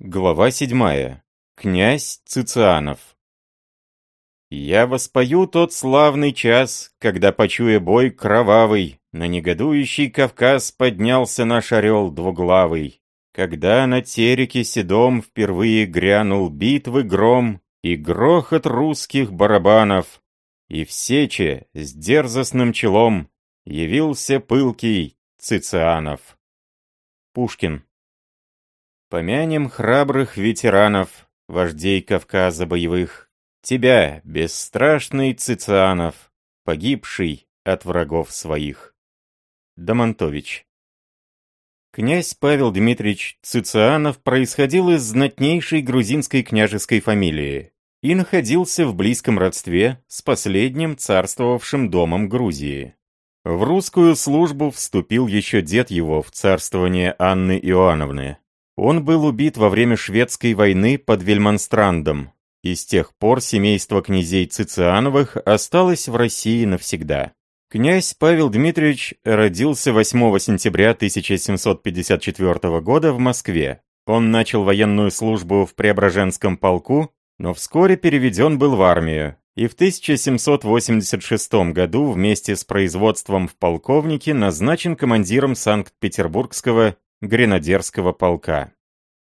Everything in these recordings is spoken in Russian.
Глава 7. Князь Цицианов. Я воспою тот славный час, когда, почуя бой кровавый, на негодующий Кавказ поднялся наш орел двуглавый. Когда на тереке седом впервые грянул битвы гром и грохот русских барабанов, и в сече с дерзостным челом явился пылкий Цицианов. Пушкин. Помянем храбрых ветеранов, вождей Кавказа боевых, Тебя, бесстрашный Цицианов, погибший от врагов своих. Домонтович Князь Павел Дмитриевич Цицианов происходил из знатнейшей грузинской княжеской фамилии и находился в близком родстве с последним царствовавшим домом Грузии. В русскую службу вступил еще дед его в царствование Анны Иоанновны, он был убит во время шведской войны под Вельманстрандом, и с тех пор семейство князей Цициановых осталось в России навсегда. Князь Павел Дмитриевич родился 8 сентября 1754 года в Москве. Он начал военную службу в Преображенском полку, но вскоре переведен был в армию, и в 1786 году вместе с производством в полковнике назначен командиром Санкт-Петербургского гренадерского полка.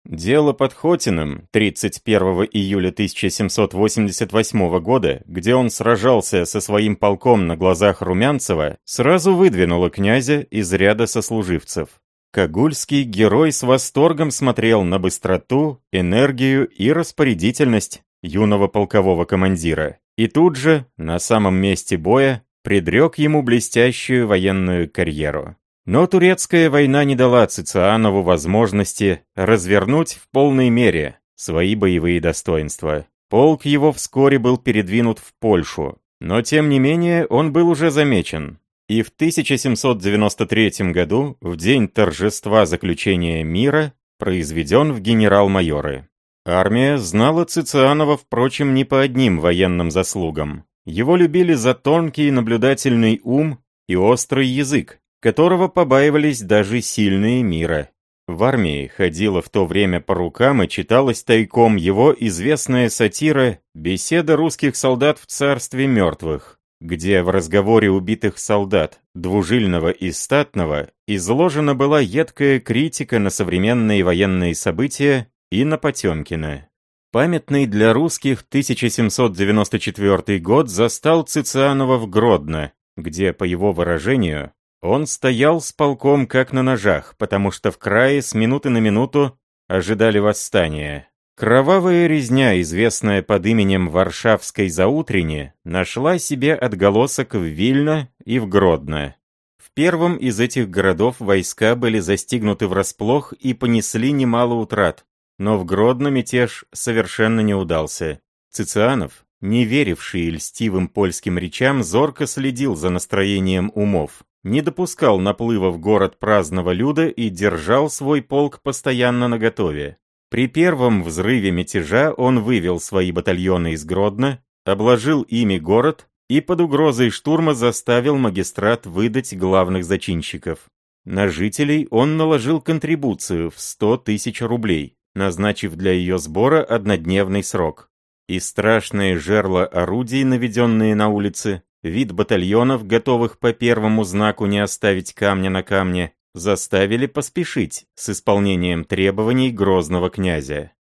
Дело под Хотиным 31 июля 1788 года, где он сражался со своим полком на глазах Румянцева, сразу выдвинуло князя из ряда сослуживцев. Кагульский герой с восторгом смотрел на быстроту, энергию и распорядительность юного полкового командира. И тут же, на самом месте боя, предрек ему блестящую военную карьеру. Но турецкая война не дала Цицианову возможности развернуть в полной мере свои боевые достоинства. Полк его вскоре был передвинут в Польшу, но тем не менее он был уже замечен. И в 1793 году, в день торжества заключения мира, произведен в генерал-майоры. Армия знала Цицианова, впрочем, не по одним военным заслугам. Его любили за тонкий наблюдательный ум и острый язык, которого побаивались даже сильные мира. В армии ходила в то время по рукам и читалась тайком его известная сатира «Беседа русских солдат в царстве мертвых», где в разговоре убитых солдат, двужильного и статного, изложена была едкая критика на современные военные события и на Потемкина. Памятный для русских 1794 год застал Цицианова в Гродно, где, по его выражению, он стоял с полком как на ножах, потому что в крае с минуты на минуту ожидали восстания. Кровавая резня, известная под именем Варшавской заутренне, нашла себе отголосок в Вильно и в Гродно. В первом из этих городов войска были застигнуты врасплох и понесли немало утрат, но в Гродно мятеж совершенно не удался. Цицианов, не веривший льстивым польским речам, зорко следил за настроением умов не допускал наплыва в город праздного люда и держал свой полк постоянно наготове. При первом взрыве мятежа он вывел свои батальоны из Гродно, обложил ими город и под угрозой штурма заставил магистрат выдать главных зачинщиков. На жителей он наложил контрибуцию в 100 тысяч рублей, назначив для ее сбора однодневный срок. И страшные жерла орудий, наведенные на улице, Вид батальонов, готовых по первому знаку не оставить камня на камне, заставили поспешить с исполнением требований грозного князя.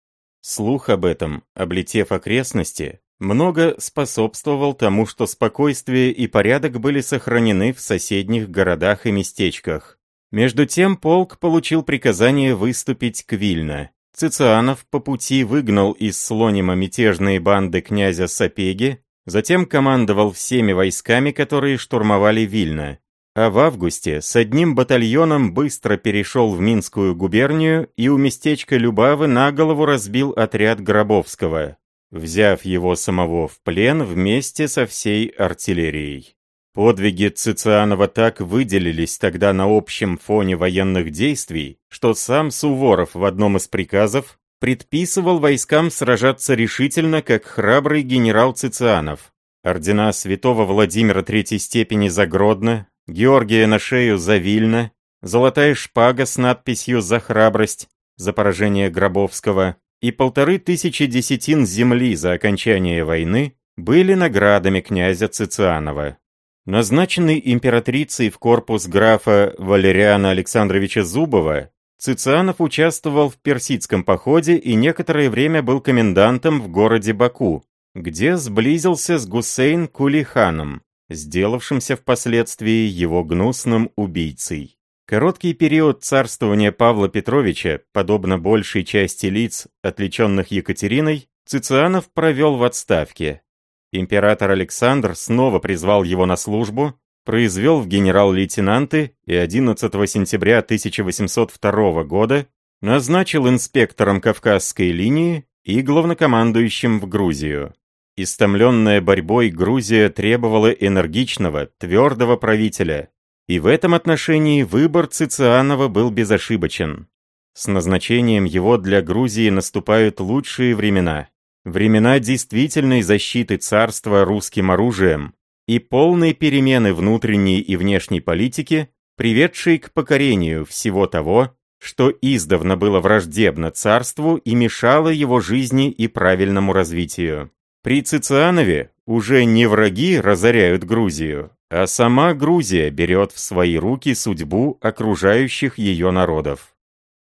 Слух об этом, облетев окрестности, много способствовал тому, что спокойствие и порядок были сохранены в соседних городах и местечках. Между тем полк получил приказание выступить к Вильно. Цицианов по пути выгнал из Слонима мятежные банды князя Сапеги, Затем командовал всеми войсками, которые штурмовали Вильно. А в августе с одним батальоном быстро перешел в Минскую губернию и у местечка Любавы на голову разбил отряд Гробовского, взяв его самого в плен вместе со всей артиллерией. Подвиги Цицианова так выделились тогда на общем фоне военных действий, что сам Суворов в одном из приказов предписывал войскам сражаться решительно, как храбрый генерал Цицианов. Ордена святого Владимира Третьей степени за Гродно, Георгия на шею за Вильно, золотая шпага с надписью «За храбрость», за поражение Гробовского и полторы тысячи десятин земли за окончание войны были наградами князя Цицианова. Назначенный императрицей в корпус графа Валериана Александровича Зубова, Цицианов участвовал в персидском походе и некоторое время был комендантом в городе Баку, где сблизился с Гусейн Кулиханом, сделавшимся впоследствии его гнусным убийцей. Короткий период царствования Павла Петровича, подобно большей части лиц, отличенных Екатериной, Цицианов провел в отставке. Император Александр снова призвал его на службу, произвел в генерал-лейтенанты и 11 сентября 1802 года назначил инспектором Кавказской линии и главнокомандующим в Грузию. Истомленная борьбой Грузия требовала энергичного, твердого правителя, и в этом отношении выбор Цицианова был безошибочен. С назначением его для Грузии наступают лучшие времена. Времена действительной защиты царства русским оружием и полной перемены внутренней и внешней политики, приведшей к покорению всего того, что издавна было враждебно царству и мешало его жизни и правильному развитию. При Цицианове уже не враги разоряют Грузию, а сама Грузия берет в свои руки судьбу окружающих ее народов.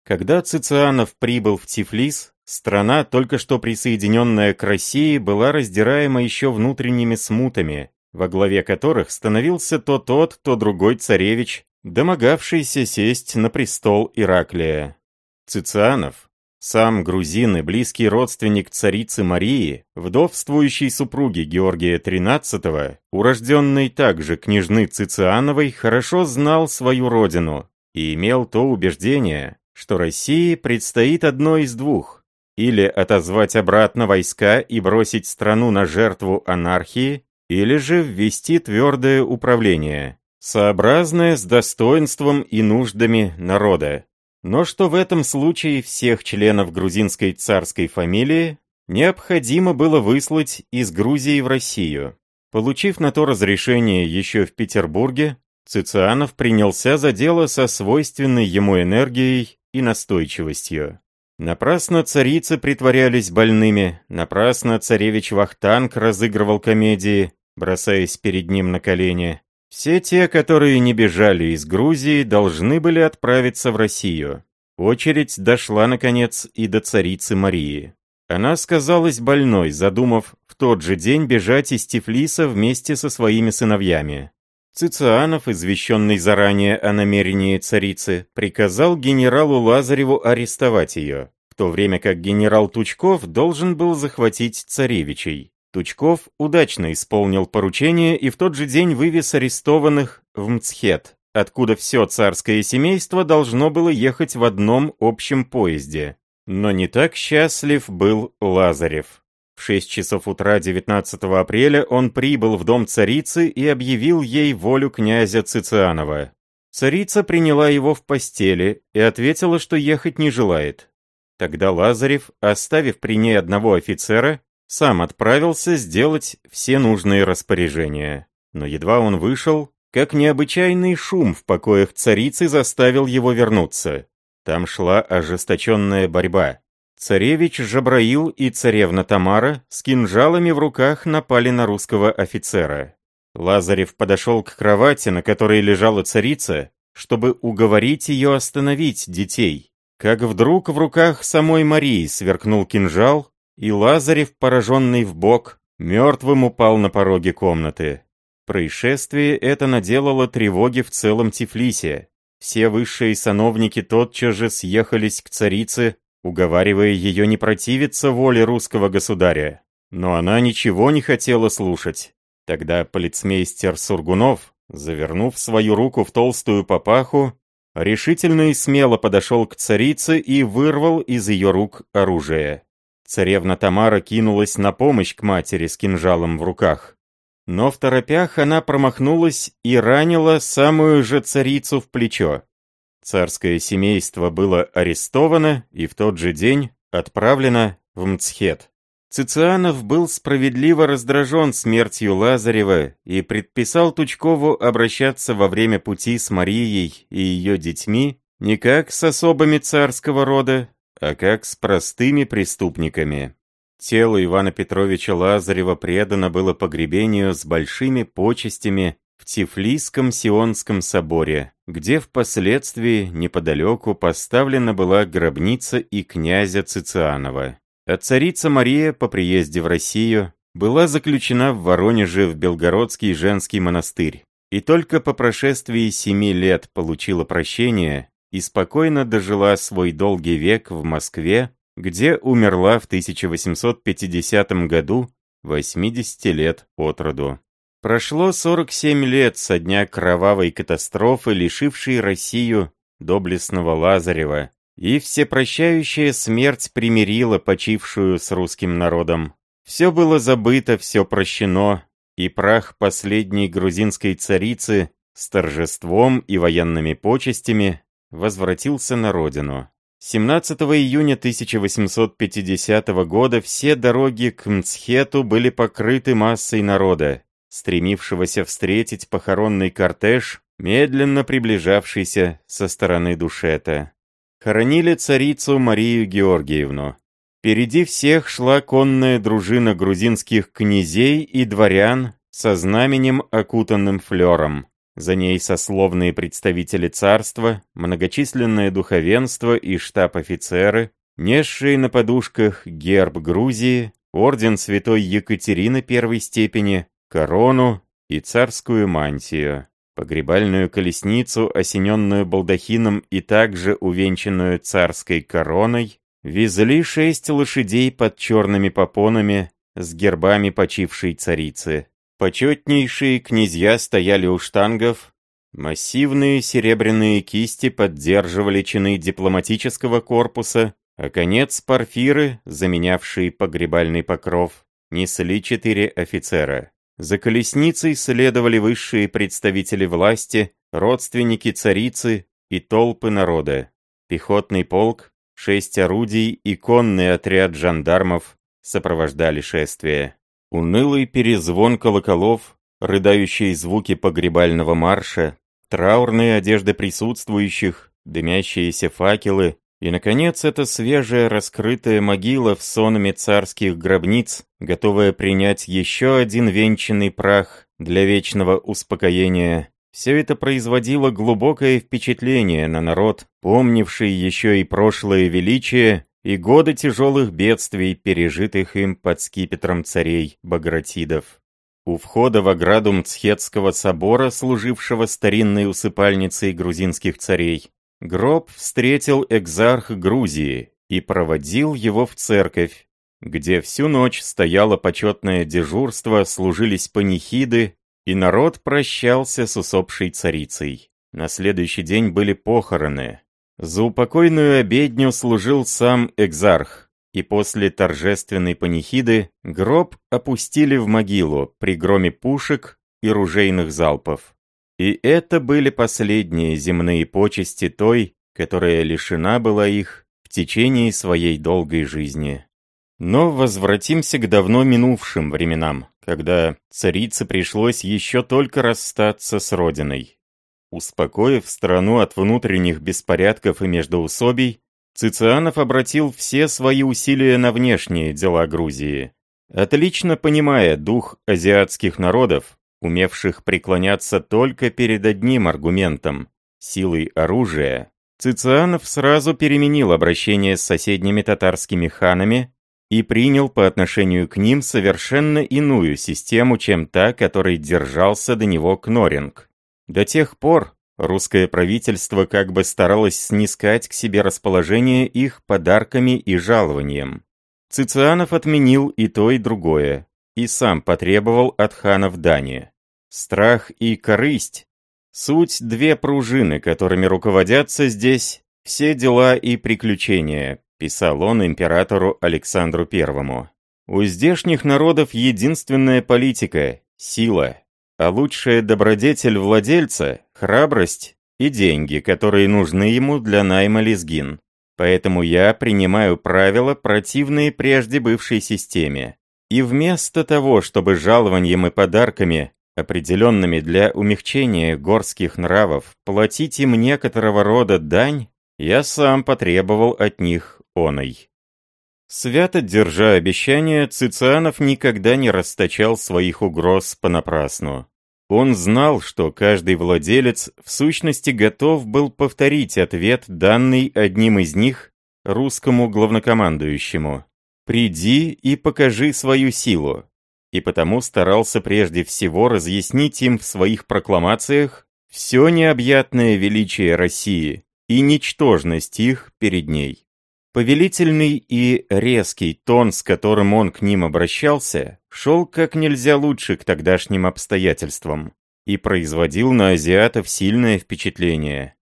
Когда Цицианов прибыл в Тифлис, страна, только что присоединенная к России, была раздираема еще внутренними смутами, во главе которых становился то тот, то другой царевич, домогавшийся сесть на престол Ираклия. Цицианов, сам грузин и близкий родственник царицы Марии, вдовствующей супруги Георгия XIII, урожденный также княжны Цициановой, хорошо знал свою родину и имел то убеждение, что России предстоит одно из двух – или отозвать обратно войска и бросить страну на жертву анархии, или же ввести твердое управление, сообразное с достоинством и нуждами народа но что в этом случае всех членов грузинской царской фамилии необходимо было выслать из Грузии в Россию. Получив на то разрешение еще в Петербурге, Цицианов принялся за дело со свойственной ему энергией и настойчивостью. Напрасно царицы притворялись больными, напрасно царевич Вахтанг разыгрывал комедии, бросаясь перед ним на колени. Все те, которые не бежали из Грузии, должны были отправиться в Россию. Очередь дошла, наконец, и до царицы Марии. Она сказалась больной, задумав в тот же день бежать из Тифлиса вместе со своими сыновьями. Цицианов, извещенный заранее о намерении царицы, приказал генералу Лазареву арестовать ее, в то время как генерал Тучков должен был захватить царевичей. Тучков удачно исполнил поручение и в тот же день вывез арестованных в Мцхет, откуда все царское семейство должно было ехать в одном общем поезде. Но не так счастлив был Лазарев. В 6 часов утра 19 апреля он прибыл в дом царицы и объявил ей волю князя Цицианова. Царица приняла его в постели и ответила, что ехать не желает. Тогда Лазарев, оставив при ней одного офицера, сам отправился сделать все нужные распоряжения. Но едва он вышел, как необычайный шум в покоях царицы заставил его вернуться. Там шла ожесточенная борьба. Царевич Жабраил и царевна Тамара с кинжалами в руках напали на русского офицера. Лазарев подошел к кровати, на которой лежала царица, чтобы уговорить ее остановить детей. Как вдруг в руках самой Марии сверкнул кинжал, и Лазарев, пораженный в бок, мертвым упал на пороге комнаты. Происшествие это наделало тревоги в целом Тифлисе. Все высшие сановники тотчас же съехались к царице, уговаривая ее не противиться воле русского государя. Но она ничего не хотела слушать. Тогда полицмейстер Сургунов, завернув свою руку в толстую папаху, решительно и смело подошел к царице и вырвал из ее рук оружие. Царевна Тамара кинулась на помощь к матери с кинжалом в руках. Но в торопях она промахнулась и ранила самую же царицу в плечо. Царское семейство было арестовано и в тот же день отправлено в Мцхет. Цицианов был справедливо раздражен смертью Лазарева и предписал Тучкову обращаться во время пути с Марией и ее детьми не как с особами царского рода, а как с простыми преступниками. Тело Ивана Петровича Лазарева предано было погребению с большими почестями в Тифлисском Сионском соборе, где впоследствии неподалеку поставлена была гробница и князя Цицианова. А царица Мария по приезде в Россию была заключена в Воронеже в Белгородский женский монастырь, и только по прошествии семи лет получила прощение и спокойно дожила свой долгий век в Москве, где умерла в 1850 году 80 лет от роду. Прошло 47 лет со дня кровавой катастрофы, лишившей Россию доблестного Лазарева, и всепрощающая смерть примирила почившую с русским народом. Все было забыто, все прощено, и прах последней грузинской царицы с торжеством и военными почестями возвратился на родину. 17 июня 1850 года все дороги к Мцхету были покрыты массой народа, стремившегося встретить похоронный кортеж, медленно приближавшийся со стороны Душета. Хоронили царицу Марию Георгиевну. Впереди всех шла конная дружина грузинских князей и дворян со знаменем, окутанным флером. За ней сословные представители царства, многочисленное духовенство и штаб-офицеры, несшие на подушках герб Грузии, орден святой Екатерины первой степени, корону и царскую мантию, погребальную колесницу, осененную балдахином и также увенчанную царской короной, везли шесть лошадей под черными попонами с гербами почившей царицы. Почетнейшие князья стояли у штангов, массивные серебряные кисти поддерживали чины дипломатического корпуса, а конец парфиры, заменявший погребальный покров, несли четыре офицера. За колесницей следовали высшие представители власти, родственники царицы и толпы народа. Пехотный полк, шесть орудий и конный отряд жандармов сопровождали шествие. Унылый перезвон колоколов, рыдающие звуки погребального марша, траурные одежды присутствующих, дымящиеся факелы и, наконец, эта свежая раскрытая могила в сонме царских гробниц, готовая принять еще один венчанный прах для вечного успокоения. Все это производило глубокое впечатление на народ, помнивший еще и прошлое величие и годы тяжелых бедствий, пережитых им под скипетром царей Багратидов. У входа в ограду Мцхетского собора, служившего старинной усыпальницей грузинских царей, гроб встретил экзарх Грузии и проводил его в церковь, где всю ночь стояло почетное дежурство, служились панихиды, и народ прощался с усопшей царицей. На следующий день были похороны, за упокойную обедню служил сам экзарх, и после торжественной панихиды гроб опустили в могилу при громе пушек и ружейных залпов. И это были последние земные почести той, которая лишена была их в течение своей долгой жизни. Но возвратимся к давно минувшим временам, когда царице пришлось еще только расстаться с родиной. Успокоив страну от внутренних беспорядков и междоусобий, Цицианов обратил все свои усилия на внешние дела Грузии. Отлично понимая дух азиатских народов, умевших преклоняться только перед одним аргументом – силой оружия, Цицианов сразу переменил обращение с соседними татарскими ханами и принял по отношению к ним совершенно иную систему, чем та, которой держался до него Кноринг. До тех пор русское правительство как бы старалось снискать к себе расположение их подарками и жалованием. Цицианов отменил и то, и другое, и сам потребовал от ханов дани. Страх и корысть – суть две пружины, которыми руководятся здесь все дела и приключения, писал он императору Александру Первому. У здешних народов единственная политика – сила, а лучшая добродетель владельца – храбрость и деньги, которые нужны ему для найма лезгин. Поэтому я принимаю правила, противные прежде бывшей системе. И вместо того, чтобы жалованием и подарками, определенными для умягчения горских нравов, платить им некоторого рода дань, я сам потребовал от них оной. Свято держа обещание, Цицианов никогда не расточал своих угроз понапрасну. Он знал, что каждый владелец в сущности готов был повторить ответ, данный одним из них русскому главнокомандующему. «Приди и покажи свою силу», и потому старался прежде всего разъяснить им в своих прокламациях все необъятное величие России и ничтожность их перед ней. Повелительный и резкий тон, с которым он к ним обращался, шел как нельзя лучше к тогдашним обстоятельствам и производил на азиатов сильное впечатление.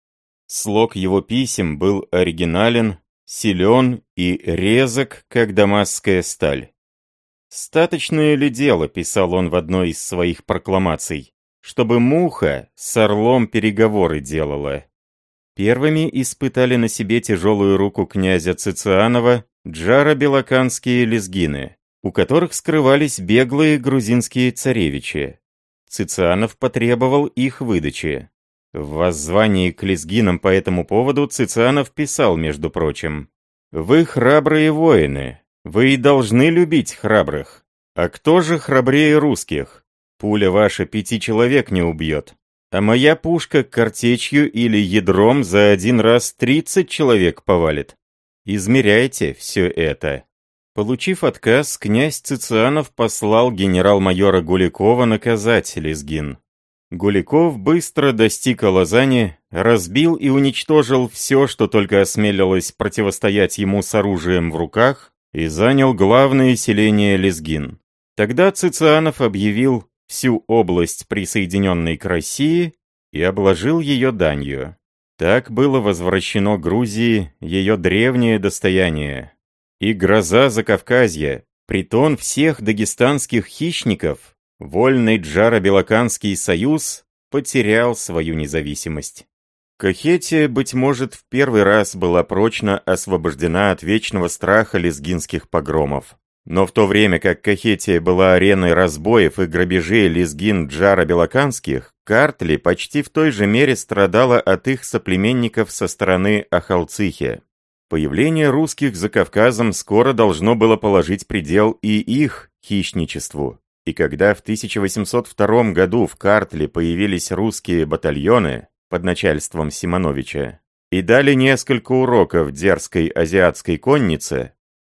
Слог его писем был оригинален, силен и резок, как дамасская сталь. «Статочное ли дело», — писал он в одной из своих прокламаций, «чтобы муха с орлом переговоры делала?» Первыми испытали на себе тяжелую руку князя Цицианова Джара Белоканские лезгины, у которых скрывались беглые грузинские царевичи. Цицианов потребовал их выдачи. В воззвании к лезгинам по этому поводу Цицианов писал, между прочим, «Вы храбрые воины, вы и должны любить храбрых. А кто же храбрее русских? Пуля ваша пяти человек не убьет. А моя пушка картечью или ядром за один раз 30 человек повалит. Измеряйте все это. Получив отказ, князь Цицианов послал генерал-майора Гуликова наказать Лезгин. Гуликов быстро достиг Лозани, разбил и уничтожил все, что только осмелилось противостоять ему с оружием в руках, и занял главное селение Лезгин. Тогда Цицианов объявил всю область, присоединенной к России, и обложил ее данью. Так было возвращено Грузии ее древнее достояние. И гроза Закавказья, притон всех дагестанских хищников, вольный Джаро-Белоканский союз потерял свою независимость. Кахетия, быть может, в первый раз была прочно освобождена от вечного страха лезгинских погромов. Но в то время как Кахетия была ареной разбоев и грабежей лезгин Джара Белоканских, Картли почти в той же мере страдала от их соплеменников со стороны Ахалцихи. Появление русских за Кавказом скоро должно было положить предел и их хищничеству. И когда в 1802 году в Картле появились русские батальоны под начальством Симоновича и дали несколько уроков дерзкой азиатской коннице,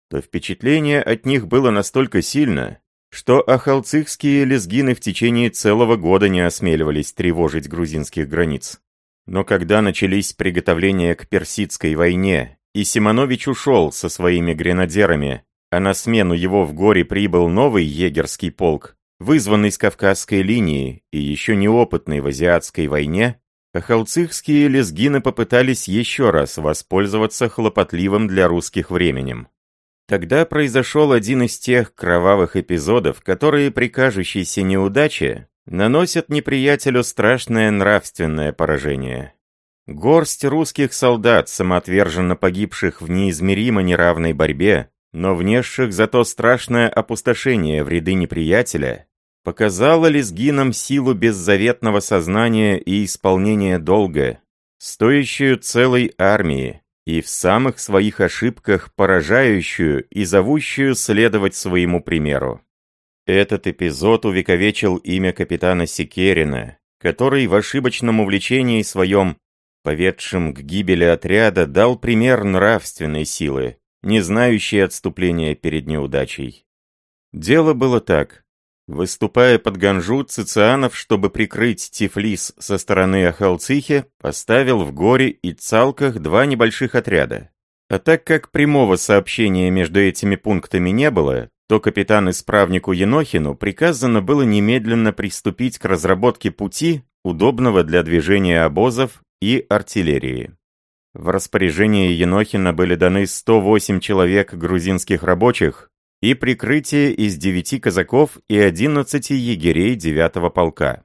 то впечатление от них было настолько сильно, что ахалцихские лезгины в течение целого года не осмеливались тревожить грузинских границ. Но когда начались приготовления к Персидской войне, и Симонович ушел со своими гренадерами, а на смену его в горе прибыл новый егерский полк, вызванный с Кавказской линии и еще неопытный в азиатской войне, ахалцихские лезгины попытались еще раз воспользоваться хлопотливым для русских временем. Тогда произошел один из тех кровавых эпизодов, которые при кажущейся неудаче наносят неприятелю страшное нравственное поражение. Горсть русских солдат, самоотверженно погибших в неизмеримо неравной борьбе, но внесших зато страшное опустошение в ряды неприятеля, показала лезгинам силу беззаветного сознания и исполнения долга, стоящую целой армии, и в самых своих ошибках поражающую и зовущую следовать своему примеру. Этот эпизод увековечил имя капитана Секерина, который в ошибочном увлечении своем, поведшем к гибели отряда, дал пример нравственной силы, не знающей отступления перед неудачей. Дело было так. Выступая под Ганжу, Цицианов, чтобы прикрыть Тифлис со стороны Ахалцихи, поставил в Горе и Цалках два небольших отряда. А так как прямого сообщения между этими пунктами не было, то капитан-исправнику Енохину приказано было немедленно приступить к разработке пути, удобного для движения обозов и артиллерии. В распоряжение Енохина были даны 108 человек грузинских рабочих, и прикрытие из девяти казаков и одиннадцати егерей девятого полка.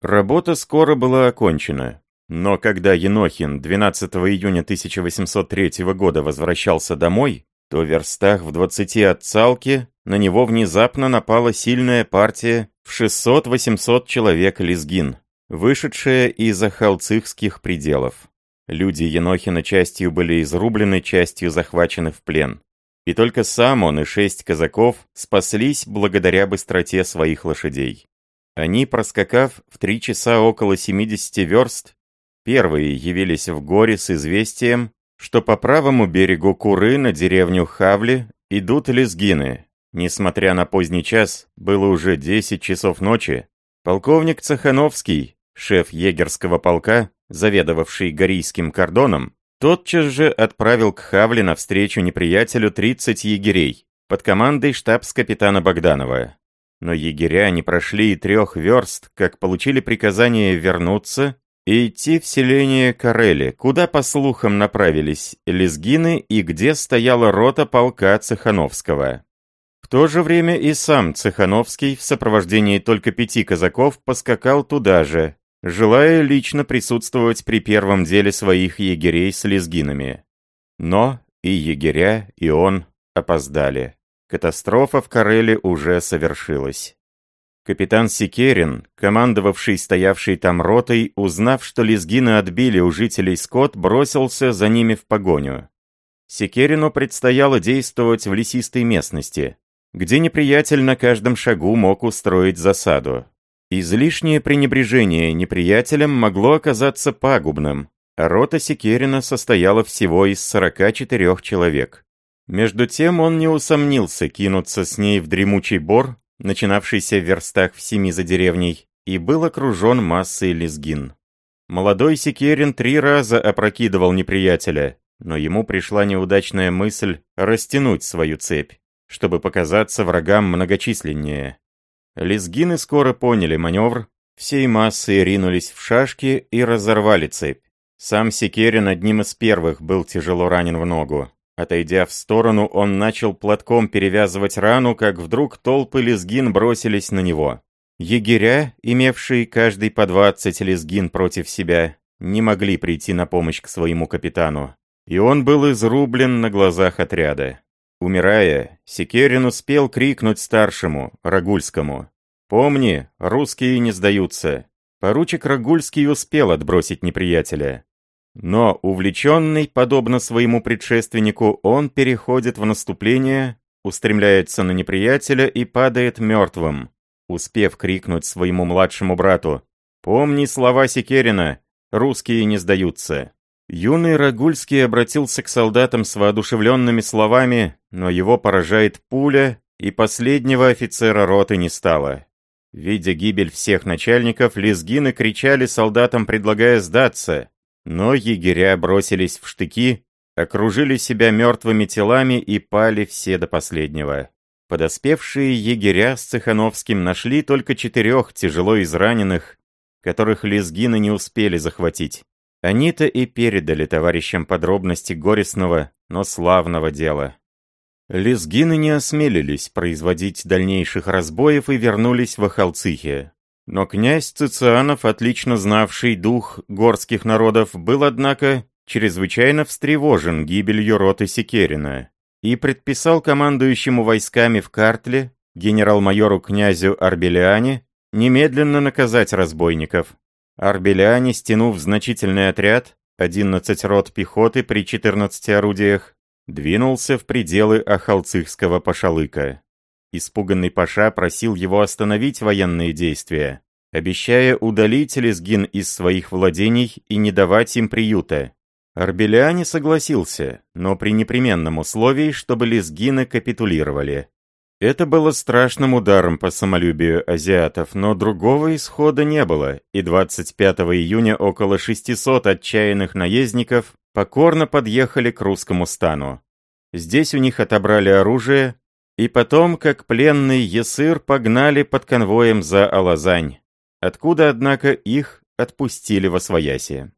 Работа скоро была окончена, но когда Енохин 12 июня 1803 года возвращался домой, то в верстах в 20 от Цалки на него внезапно напала сильная партия в 600-800 человек лезгин, вышедшая из ахалцихских пределов. Люди Енохина частью были изрублены, частью захвачены в плен. И только сам он и шесть казаков спаслись благодаря быстроте своих лошадей. Они, проскакав в три часа около 70 верст, первые явились в горе с известием, что по правому берегу Куры на деревню Хавли идут лезгины. Несмотря на поздний час, было уже 10 часов ночи, полковник Цехановский, шеф егерского полка, заведовавший Горийским кордоном, тотчас же отправил к Хавле навстречу неприятелю 30 егерей под командой штабс-капитана Богданова. Но егеря не прошли и трех верст, как получили приказание вернуться и идти в селение Карели, куда, по слухам, направились лезгины и где стояла рота полка Цехановского. В то же время и сам Цехановский в сопровождении только пяти казаков поскакал туда же, желая лично присутствовать при первом деле своих егерей с лезгинами. Но и егеря, и он опоздали. Катастрофа в Кареле уже совершилась. Капитан Секерин, командовавший стоявшей там ротой, узнав, что лезгины отбили у жителей скот, бросился за ними в погоню. Секерину предстояло действовать в лесистой местности, где неприятель на каждом шагу мог устроить засаду. Излишнее пренебрежение неприятелем могло оказаться пагубным, рота Секерина состояла всего из 44 человек. Между тем он не усомнился кинуться с ней в дремучий бор, начинавшийся в верстах в семи за деревней, и был окружен массой лезгин. Молодой Секерин три раза опрокидывал неприятеля, но ему пришла неудачная мысль растянуть свою цепь, чтобы показаться врагам многочисленнее. Лезгины скоро поняли маневр, всей массой ринулись в шашки и разорвали цепь. Сам Секерин одним из первых был тяжело ранен в ногу. Отойдя в сторону, он начал платком перевязывать рану, как вдруг толпы лезгин бросились на него. Егеря, имевшие каждый по 20 лезгин против себя, не могли прийти на помощь к своему капитану. И он был изрублен на глазах отряда. Умирая, Секерин успел крикнуть старшему, Рагульскому. «Помни, русские не сдаются». Поручик Рагульский успел отбросить неприятеля. Но, увлеченный, подобно своему предшественнику, он переходит в наступление, устремляется на неприятеля и падает мертвым, успев крикнуть своему младшему брату «Помни слова Секерина, русские не сдаются». Юный Рагульский обратился к солдатам с воодушевленными словами, но его поражает пуля, и последнего офицера роты не стало. Видя гибель всех начальников, лезгины кричали солдатам, предлагая сдаться, но егеря бросились в штыки, окружили себя мертвыми телами и пали все до последнего. Подоспевшие егеря с Цехановским нашли только четырех тяжело израненных, которых лезгины не успели захватить. Они-то и передали товарищам подробности горестного, но славного дела. Лезгины не осмелились производить дальнейших разбоев и вернулись в Ахалцихе. Но князь Цицианов, отлично знавший дух горских народов, был, однако, чрезвычайно встревожен гибелью роты Секерина и предписал командующему войсками в Картле, генерал-майору князю Арбелиане, немедленно наказать разбойников, Арбеляне, стянув значительный отряд, 11 рот пехоты при 14 орудиях, двинулся в пределы Ахалцихского пашалыка. Испуганный паша просил его остановить военные действия, обещая удалить лезгин из своих владений и не давать им приюта. Арбеляне согласился, но при непременном условии, чтобы лезгины капитулировали. Это было страшным ударом по самолюбию азиатов, но другого исхода не было, и 25 июня около 600 отчаянных наездников покорно подъехали к русскому стану. Здесь у них отобрали оружие, и потом, как пленный Есыр, погнали под конвоем за Алазань, откуда, однако, их отпустили во свояси.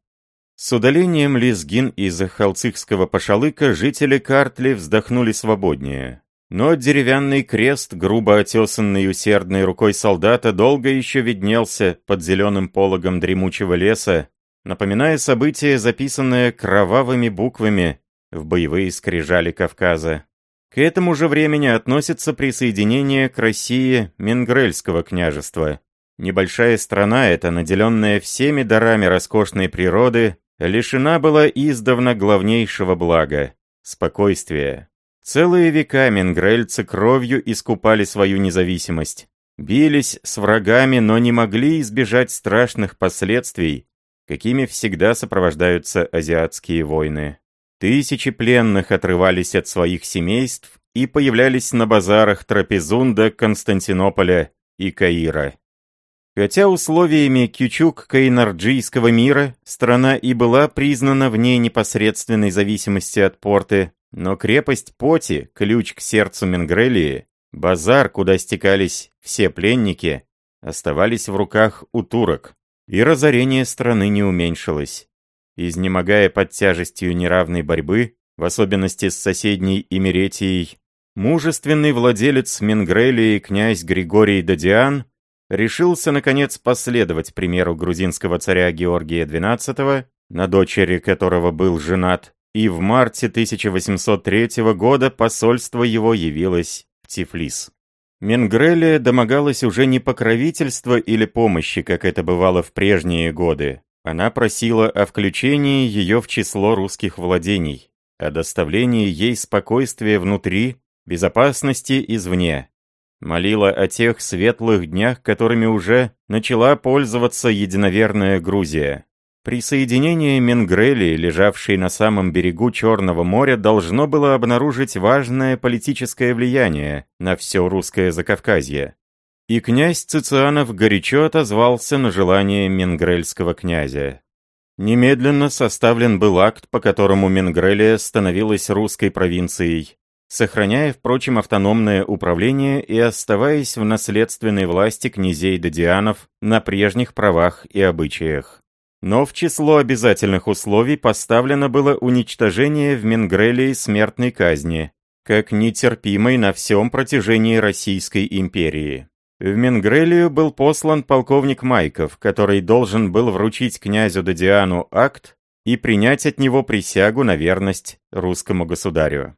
С удалением Лизгин из Халцихского пошалыка жители Картли вздохнули свободнее. Но деревянный крест, грубо отесанный усердной рукой солдата, долго еще виднелся под зеленым пологом дремучего леса, напоминая событие, записанное кровавыми буквами в боевые скрижали Кавказа. К этому же времени относится присоединение к России Менгрельского княжества. Небольшая страна эта, наделенная всеми дарами роскошной природы, лишена была издавна главнейшего блага – спокойствия. Целые века менгрельцы кровью искупали свою независимость. Бились с врагами, но не могли избежать страшных последствий, какими всегда сопровождаются азиатские войны. Тысячи пленных отрывались от своих семейств и появлялись на базарах Трапезунда, Константинополя и Каира. Хотя условиями Кючук-Кайнарджийского мира страна и была признана вне непосредственной зависимости от порты, но крепость Поти, ключ к сердцу Менгрелии, базар, куда стекались все пленники, оставались в руках у турок, и разорение страны не уменьшилось. Изнемогая под тяжестью неравной борьбы, в особенности с соседней Имеретией, мужественный владелец Менгрелии князь Григорий Дадиан решился, наконец, последовать примеру грузинского царя Георгия XII, на дочери которого был женат, и в марте 1803 года посольство его явилось в Тифлис. Менгрелия домогалась уже не покровительства или помощи, как это бывало в прежние годы. Она просила о включении ее в число русских владений, о доставлении ей спокойствия внутри, безопасности извне, Молила о тех светлых днях, которыми уже начала пользоваться единоверная Грузия. Присоединение Менгрели, лежавшей на самом берегу Черного моря, должно было обнаружить важное политическое влияние на все русское Закавказье. И князь Цицианов горячо отозвался на желание менгрельского князя. Немедленно составлен был акт, по которому Менгрелия становилась русской провинцией, сохраняя, впрочем, автономное управление и оставаясь в наследственной власти князей Дадианов на прежних правах и обычаях. Но в число обязательных условий поставлено было уничтожение в Менгрелии смертной казни, как нетерпимой на всем протяжении Российской империи. В Менгрелию был послан полковник Майков, который должен был вручить князю Дадиану акт и принять от него присягу на верность русскому государю.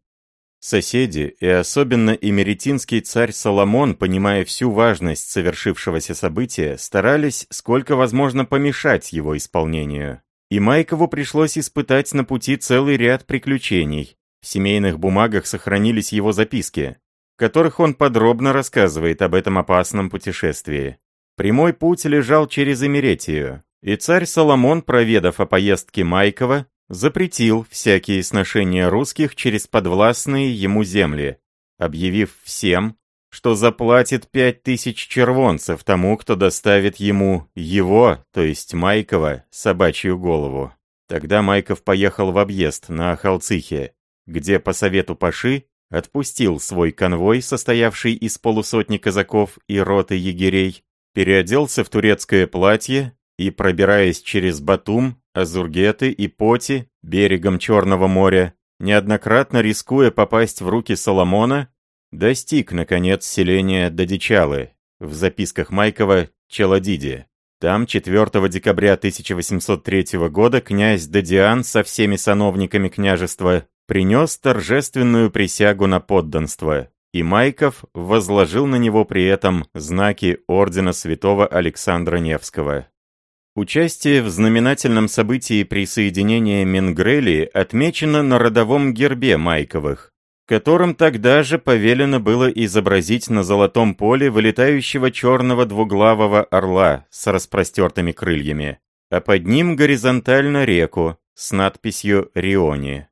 Соседи, и особенно эмеретинский царь Соломон, понимая всю важность совершившегося события, старались сколько возможно помешать его исполнению. И Майкову пришлось испытать на пути целый ряд приключений. В семейных бумагах сохранились его записки, в которых он подробно рассказывает об этом опасном путешествии. Прямой путь лежал через Эмеретию, и царь Соломон, проведав о поездке Майкова, запретил всякие сношения русских через подвластные ему земли, объявив всем, что заплатит пять тысяч червонцев тому, кто доставит ему его, то есть Майкова, собачью голову. Тогда Майков поехал в объезд на Ахалцихе, где по совету Паши отпустил свой конвой, состоявший из полусотни казаков и роты егерей, переоделся в турецкое платье и, пробираясь через Батум, Азургеты и Поти, берегом Черного моря, неоднократно рискуя попасть в руки Соломона, достиг, наконец, селения Дадичалы, в записках Майкова Челадиди. Там 4 декабря 1803 года князь Дадиан со всеми сановниками княжества принес торжественную присягу на подданство, и Майков возложил на него при этом знаки ордена святого Александра Невского. Участие в знаменательном событии присоединения Менгрели отмечено на родовом гербе Майковых, которым тогда же повелено было изобразить на золотом поле вылетающего черного двуглавого орла с распростертыми крыльями, а под ним горизонтально реку с надписью «Риони».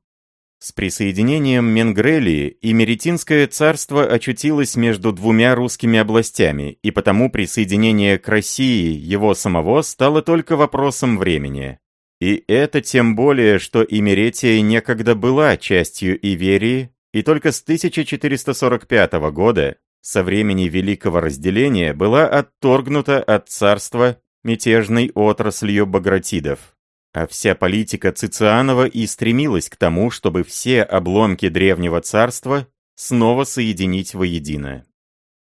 С присоединением Менгрелии Имеретинское царство очутилось между двумя русскими областями, и потому присоединение к России его самого стало только вопросом времени. И это тем более, что Имеретия некогда была частью Иверии, и только с 1445 года, со времени Великого разделения, была отторгнута от царства мятежной отраслью багратидов. А вся политика Цицианова и стремилась к тому, чтобы все обломки древнего царства снова соединить воедино.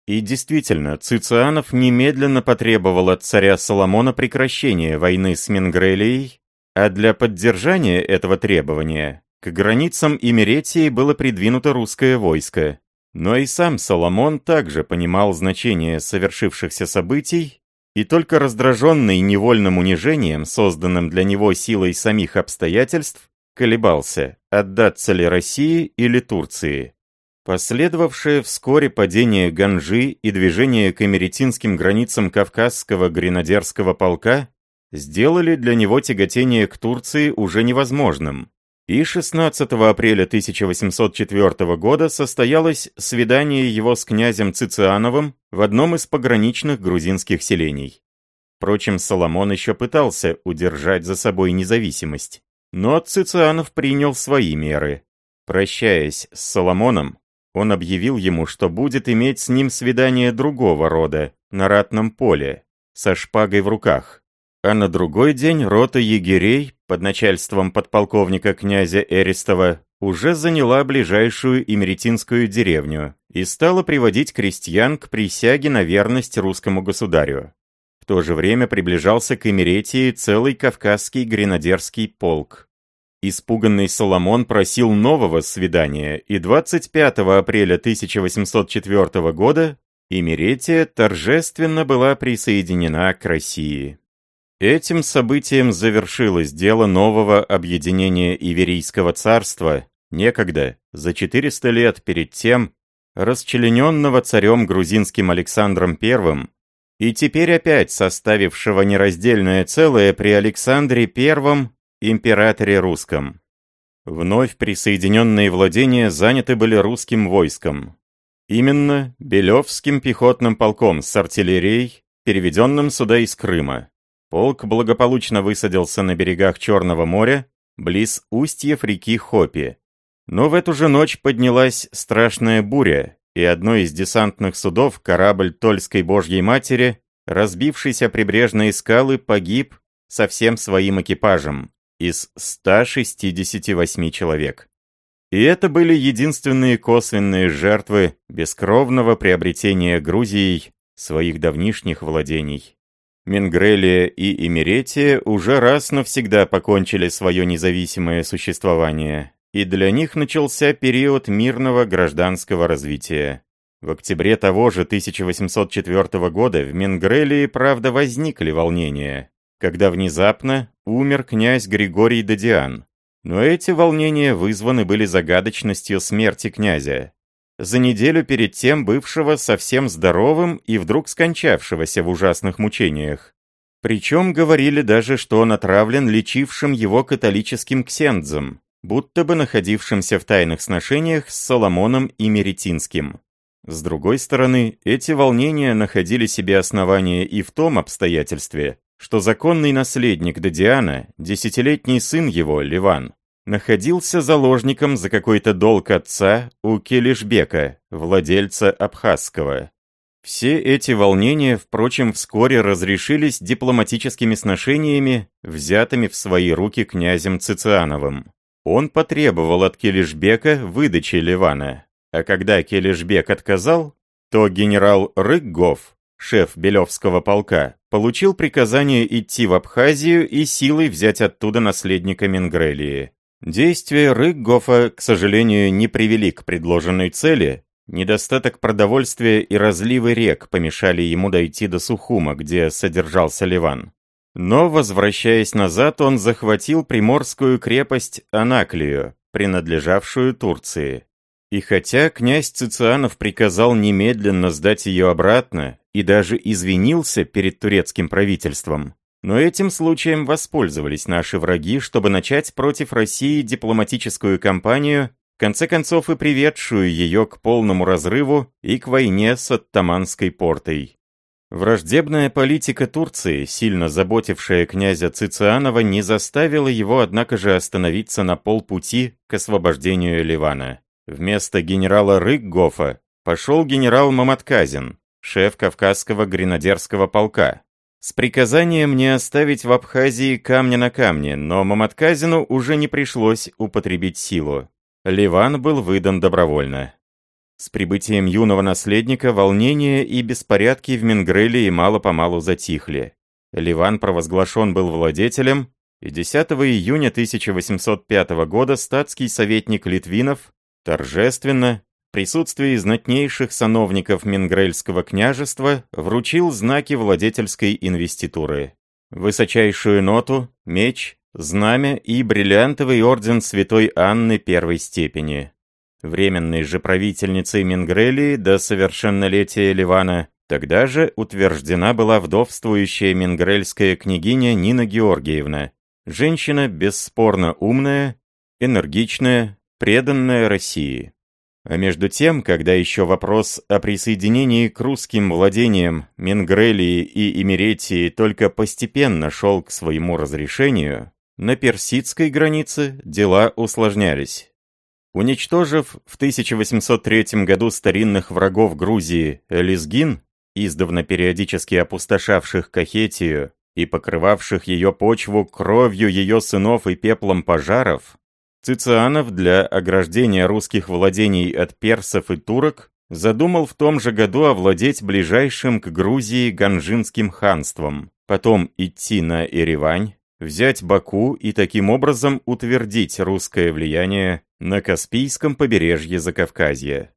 И действительно, Цицианов немедленно потребовал от царя Соломона прекращения войны с Менгрелией, а для поддержания этого требования к границам Имеретии было придвинуто русское войско. Но и сам Соломон также понимал значение совершившихся событий и только раздраженный невольным унижением, созданным для него силой самих обстоятельств, колебался, отдаться ли России или Турции. Последовавшее вскоре падение Ганжи и движение к эмеретинским границам Кавказского гренадерского полка сделали для него тяготение к Турции уже невозможным. И 16 апреля 1804 года состоялось свидание его с князем Цициановым в одном из пограничных грузинских селений. Впрочем, Соломон еще пытался удержать за собой независимость. Но Цицианов принял свои меры. Прощаясь с Соломоном, он объявил ему, что будет иметь с ним свидание другого рода, на ратном поле, со шпагой в руках. А на другой день рота егерей, под начальством подполковника князя Эристова, уже заняла ближайшую имеретинскую деревню и стала приводить крестьян к присяге на верность русскому государю. В то же время приближался к Имеретии целый кавказский гренадерский полк. Испуганный Соломон просил нового свидания, и 25 апреля 1804 года Имеретия торжественно была присоединена к России. Этим событием завершилось дело нового объединения Иверийского царства, некогда, за 400 лет перед тем, расчлененного царем грузинским Александром I, и теперь опять составившего нераздельное целое при Александре I императоре русском. Вновь присоединенные владения заняты были русским войском. Именно Белевским пехотным полком с артиллерией, переведенным сюда из Крыма. Полк благополучно высадился на берегах Черного моря, близ устьев реки Хопи. Но в эту же ночь поднялась страшная буря, и одно из десантных судов, корабль Тольской Божьей Матери, разбившийся прибрежные скалы, погиб со всем своим экипажем из 168 человек. И это были единственные косвенные жертвы бескровного приобретения Грузией своих давнишних владений. Менгрелия и Имеретия уже раз навсегда покончили свое независимое существование, и для них начался период мирного гражданского развития. В октябре того же 1804 года в Менгрелии, правда, возникли волнения, когда внезапно умер князь Григорий Дадиан. Но эти волнения вызваны были загадочностью смерти князя. За неделю перед тем бывшего совсем здоровым и вдруг скончавшегося в ужасных мучениях. Причем говорили даже, что он отравлен лечившим его католическим ксендзом, будто бы находившимся в тайных сношениях с Соломоном и Меретинским. С другой стороны, эти волнения находили себе основание и в том обстоятельстве, что законный наследник Дадиана, десятилетний сын его, Ливан, находился заложником за какой-то долг отца у Келишбека, владельца Абхазского. Все эти волнения, впрочем, вскоре разрешились дипломатическими сношениями, взятыми в свои руки князем Цициановым. Он потребовал от Келишбека выдачи Ливана, а когда Келишбек отказал, то генерал Рыггов, шеф Белевского полка, получил приказание идти в Абхазию и силой взять оттуда наследника Менгрелии. Действия Рыггофа, к сожалению, не привели к предложенной цели, недостаток продовольствия и разливы рек помешали ему дойти до Сухума, где содержался Ливан. Но, возвращаясь назад, он захватил приморскую крепость Анаклию, принадлежавшую Турции. И хотя князь Цицианов приказал немедленно сдать ее обратно и даже извинился перед турецким правительством, но этим случаем воспользовались наши враги, чтобы начать против России дипломатическую кампанию, в конце концов и приведшую ее к полному разрыву и к войне с Оттаманской портой. Враждебная политика Турции, сильно заботившая князя Цицианова, не заставила его, однако же, остановиться на полпути к освобождению Ливана. Вместо генерала Рыггофа пошел генерал Маматказин, шеф Кавказского гренадерского полка, с приказанием не оставить в Абхазии камня на камне, но Маматказину уже не пришлось употребить силу. Ливан был выдан добровольно. С прибытием юного наследника волнения и беспорядки в Менгрелии мало-помалу затихли. Ливан провозглашен был владетелем, и 10 июня 1805 года статский советник Литвинов торжественно, присутствии знатнейших сановников Мингрельского княжества вручил знаки владетельской инвеституры. Высочайшую ноту, меч, знамя и бриллиантовый орден Святой Анны первой степени. Временной же правительницей Мингрелии до совершеннолетия Ливана тогда же утверждена была вдовствующая мингрельская княгиня Нина Георгиевна, женщина бесспорно умная, энергичная, преданная России. А между тем, когда еще вопрос о присоединении к русским владениям Менгрелии и Имеретии только постепенно шел к своему разрешению, на персидской границе дела усложнялись. Уничтожив в 1803 году старинных врагов Грузии Лизгин, издавна периодически опустошавших Кахетию и покрывавших ее почву кровью ее сынов и пеплом пожаров, Цицианов для ограждения русских владений от персов и турок задумал в том же году овладеть ближайшим к Грузии Ганжинским ханством, потом идти на Еревань, взять Баку и таким образом утвердить русское влияние на Каспийском побережье Закавказья.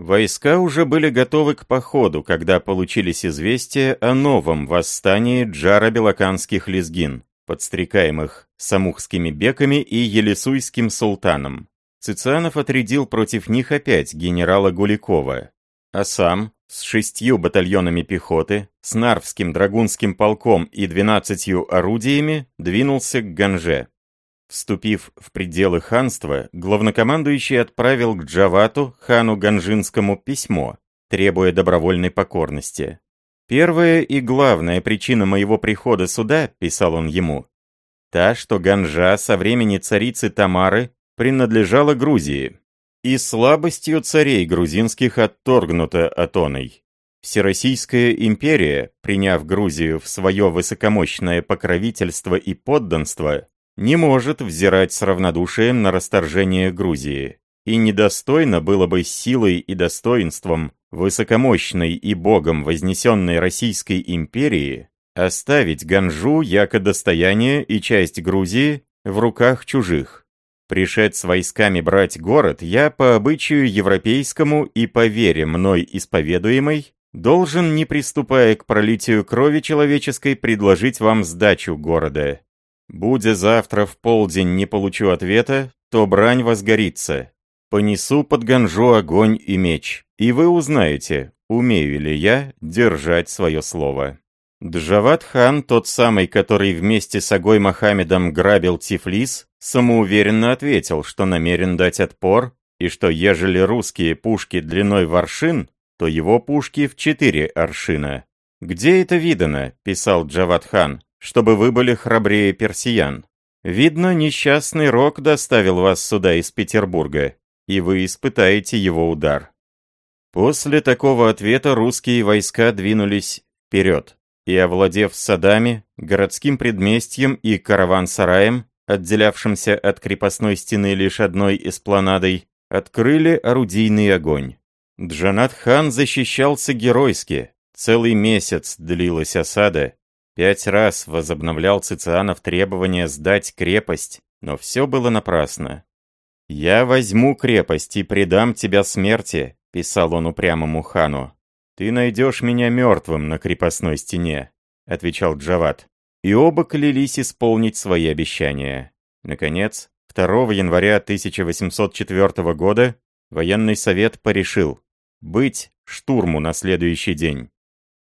Войска уже были готовы к походу, когда получились известия о новом восстании джара-белоканских лезгин, подстрекаемых самухскими беками и елисуйским султаном. Цицианов отрядил против них опять генерала Гуликова, а сам с шестью батальонами пехоты, с Нарвским драгунским полком и двенадцатью орудиями двинулся к Ганже. Вступив в пределы ханства, главнокомандующий отправил к Джавату, хану Ганжинскому, письмо, требуя добровольной покорности. «Первая и главная причина моего прихода сюда», — писал он ему, «та, что Ганжа со времени царицы Тамары принадлежала Грузии, и слабостью царей грузинских отторгнута Атоной. Всероссийская империя, приняв Грузию в свое высокомощное покровительство и подданство, не может взирать с равнодушием на расторжение Грузии, и недостойно было бы силой и достоинством высокомощной и богом вознесенной Российской империи оставить Ганжу яко достояние и часть Грузии в руках чужих. Пришед с войсками брать город, я по обычаю европейскому и по вере мной исповедуемой должен, не приступая к пролитию крови человеческой, предложить вам сдачу города. Будя завтра в полдень не получу ответа, то брань возгорится. Понесу под ганжу огонь и меч, и вы узнаете, умею ли я держать свое слово. Джават хан, тот самый, который вместе с Агой Мохаммедом грабил Тифлис, самоуверенно ответил, что намерен дать отпор, и что ежели русские пушки длиной в аршин, то его пушки в четыре аршина. «Где это видано?» – писал Джават хан, – «чтобы вы были храбрее персиян. Видно, несчастный Рок доставил вас сюда из Петербурга и вы испытаете его удар. После такого ответа русские войска двинулись вперед, и, овладев садами, городским предместьем и караван-сараем, отделявшимся от крепостной стены лишь одной эспланадой, открыли орудийный огонь. Джанат-хан защищался геройски. Целый месяц длилась осада. Пять раз возобновлял Цицианов требование сдать крепость, но все было напрасно. «Я возьму крепость и предам тебя смерти», — писал он упрямому хану. «Ты найдешь меня мертвым на крепостной стене», — отвечал Джават. И оба клялись исполнить свои обещания. Наконец, 2 января 1804 года военный совет порешил быть штурму на следующий день.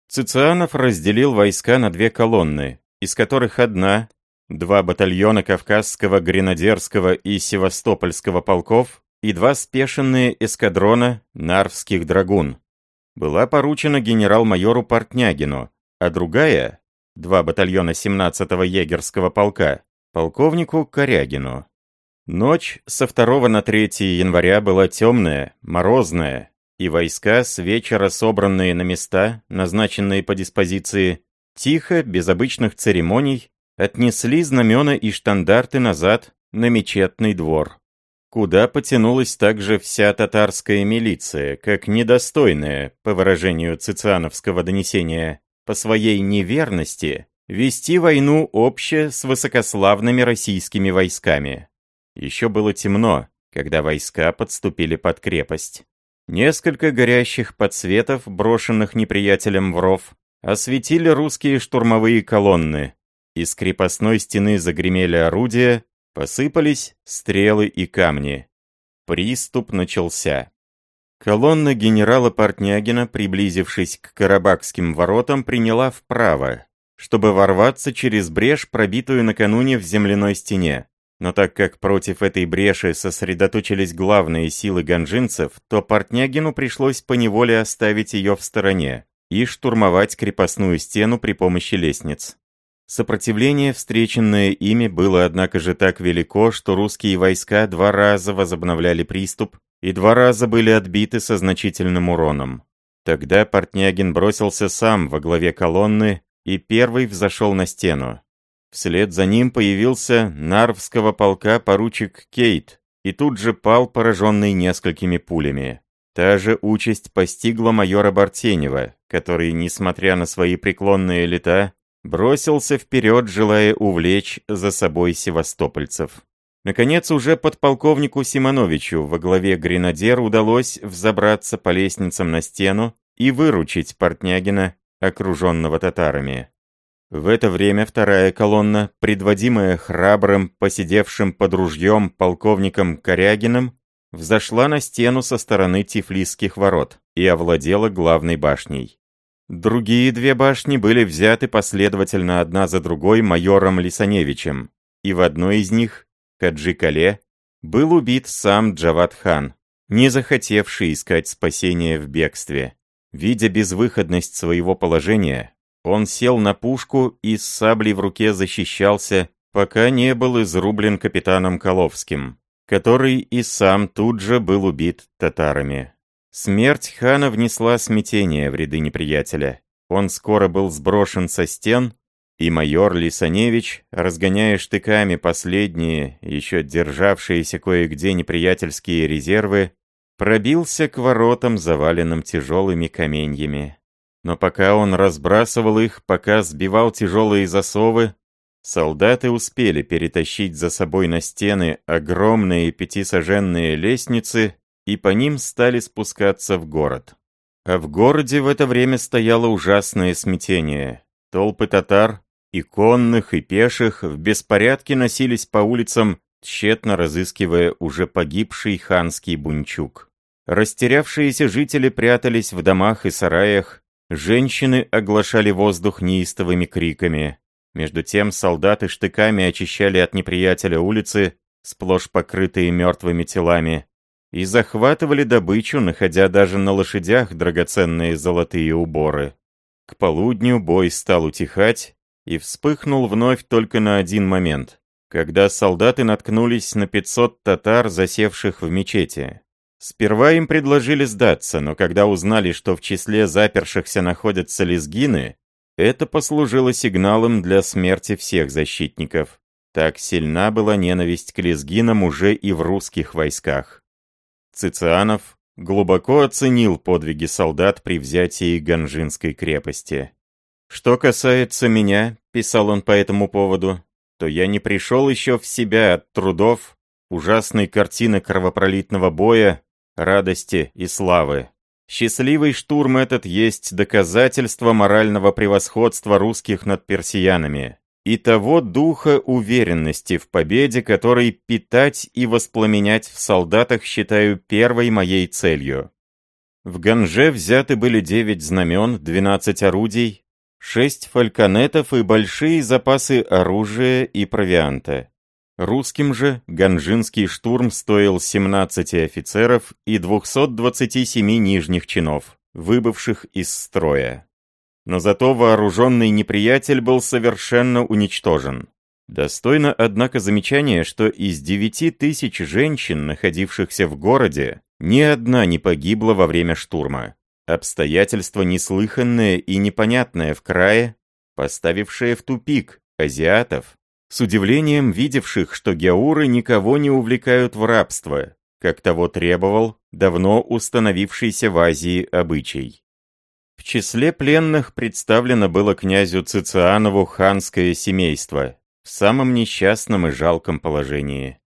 Цицианов разделил войска на две колонны, из которых одна два батальона Кавказского, Гренадерского и Севастопольского полков и два спешенные эскадрона Нарвских драгун. Была поручена генерал-майору Портнягину, а другая, два батальона 17-го егерского полка, полковнику Корягину. Ночь со 2 на 3 января была темная, морозная, и войска, с вечера собранные на места, назначенные по диспозиции, тихо, без обычных церемоний, отнесли знамена и штандарты назад на мечетный двор, куда потянулась также вся татарская милиция, как недостойная, по выражению цициановского донесения, по своей неверности вести войну обще с высокославными российскими войсками. Еще было темно, когда войска подступили под крепость. Несколько горящих подсветов, брошенных неприятелем в ров, осветили русские штурмовые колонны. Из крепостной стены загремели орудия, посыпались стрелы и камни. Приступ начался. Колонна генерала Портнягина, приблизившись к Карабахским воротам, приняла вправо, чтобы ворваться через брешь, пробитую накануне в земляной стене. Но так как против этой бреши сосредоточились главные силы ганжинцев, то Портнягину пришлось поневоле оставить ее в стороне и штурмовать крепостную стену при помощи лестниц. Сопротивление, встреченное ими, было однако же так велико, что русские войска два раза возобновляли приступ и два раза были отбиты со значительным уроном. Тогда Портнягин бросился сам во главе колонны и первый взошел на стену. Вслед за ним появился Нарвского полка поручик Кейт, и тут же пал, пораженный несколькими пулями. Та же участь постигла майора Бартенева, который, несмотря на свои преклонные лета, бросился вперед, желая увлечь за собой севастопольцев. Наконец, уже подполковнику Симоновичу во главе гренадер удалось взобраться по лестницам на стену и выручить Портнягина, окруженного татарами. В это время вторая колонна, предводимая храбрым, посидевшим под ружьем полковником Корягиным, взошла на стену со стороны Тифлисских ворот и овладела главной башней. Другие две башни были взяты последовательно одна за другой майором Лисаневичем, и в одной из них, Каджи-Кале, был убит сам Джавад-хан, не захотевший искать спасения в бегстве. Видя безвыходность своего положения, он сел на пушку и с саблей в руке защищался, пока не был изрублен капитаном Коловским, который и сам тут же был убит татарами. Смерть хана внесла смятение в ряды неприятеля. Он скоро был сброшен со стен, и майор Лисаневич, разгоняя штыками последние, еще державшиеся кое-где неприятельские резервы, пробился к воротам, заваленным тяжелыми каменьями. Но пока он разбрасывал их, пока сбивал тяжелые засовы, солдаты успели перетащить за собой на стены огромные пятисоженные лестницы и по ним стали спускаться в город. А в городе в это время стояло ужасное смятение. Толпы татар, и конных, и пеших, в беспорядке носились по улицам, тщетно разыскивая уже погибший ханский бунчук. Растерявшиеся жители прятались в домах и сараях, Женщины оглашали воздух неистовыми криками. Между тем солдаты штыками очищали от неприятеля улицы, сплошь покрытые мертвыми телами, и захватывали добычу, находя даже на лошадях драгоценные золотые уборы. К полудню бой стал утихать и вспыхнул вновь только на один момент, когда солдаты наткнулись на 500 татар, засевших в мечети. Сперва им предложили сдаться, но когда узнали, что в числе запершихся находятся лезгины, это послужило сигналом для смерти всех защитников. Так сильна была ненависть к лезгинам уже и в русских войсках. Цицианов глубоко оценил подвиги солдат при взятии Ганжинской крепости. «Что касается меня», — писал он по этому поводу, «то я не пришел еще в себя от трудов, ужасной картины кровопролитного боя, радости и славы. Счастливый штурм этот есть доказательство морального превосходства русских над персиянами и того духа уверенности в победе, который питать и воспламенять в солдатах считаю первой моей целью. В Ганже взяты были 9 знамен, 12 орудий, 6 фальконетов и большие запасы оружия и провианта. Русским же Ганжинский штурм стоил 17 офицеров и 227 нижних чинов, выбывших из строя. Но зато вооруженный неприятель был совершенно уничтожен. Достойно, однако, замечания, что из 9 тысяч женщин, находившихся в городе, ни одна не погибла во время штурма. Обстоятельство неслыханное и непонятное в крае, поставившее в тупик азиатов, с удивлением видевших, что геуры никого не увлекают в рабство, как того требовал давно установившийся в Азии обычай. В числе пленных представлено было князю Цицианову ханское семейство в самом несчастном и жалком положении.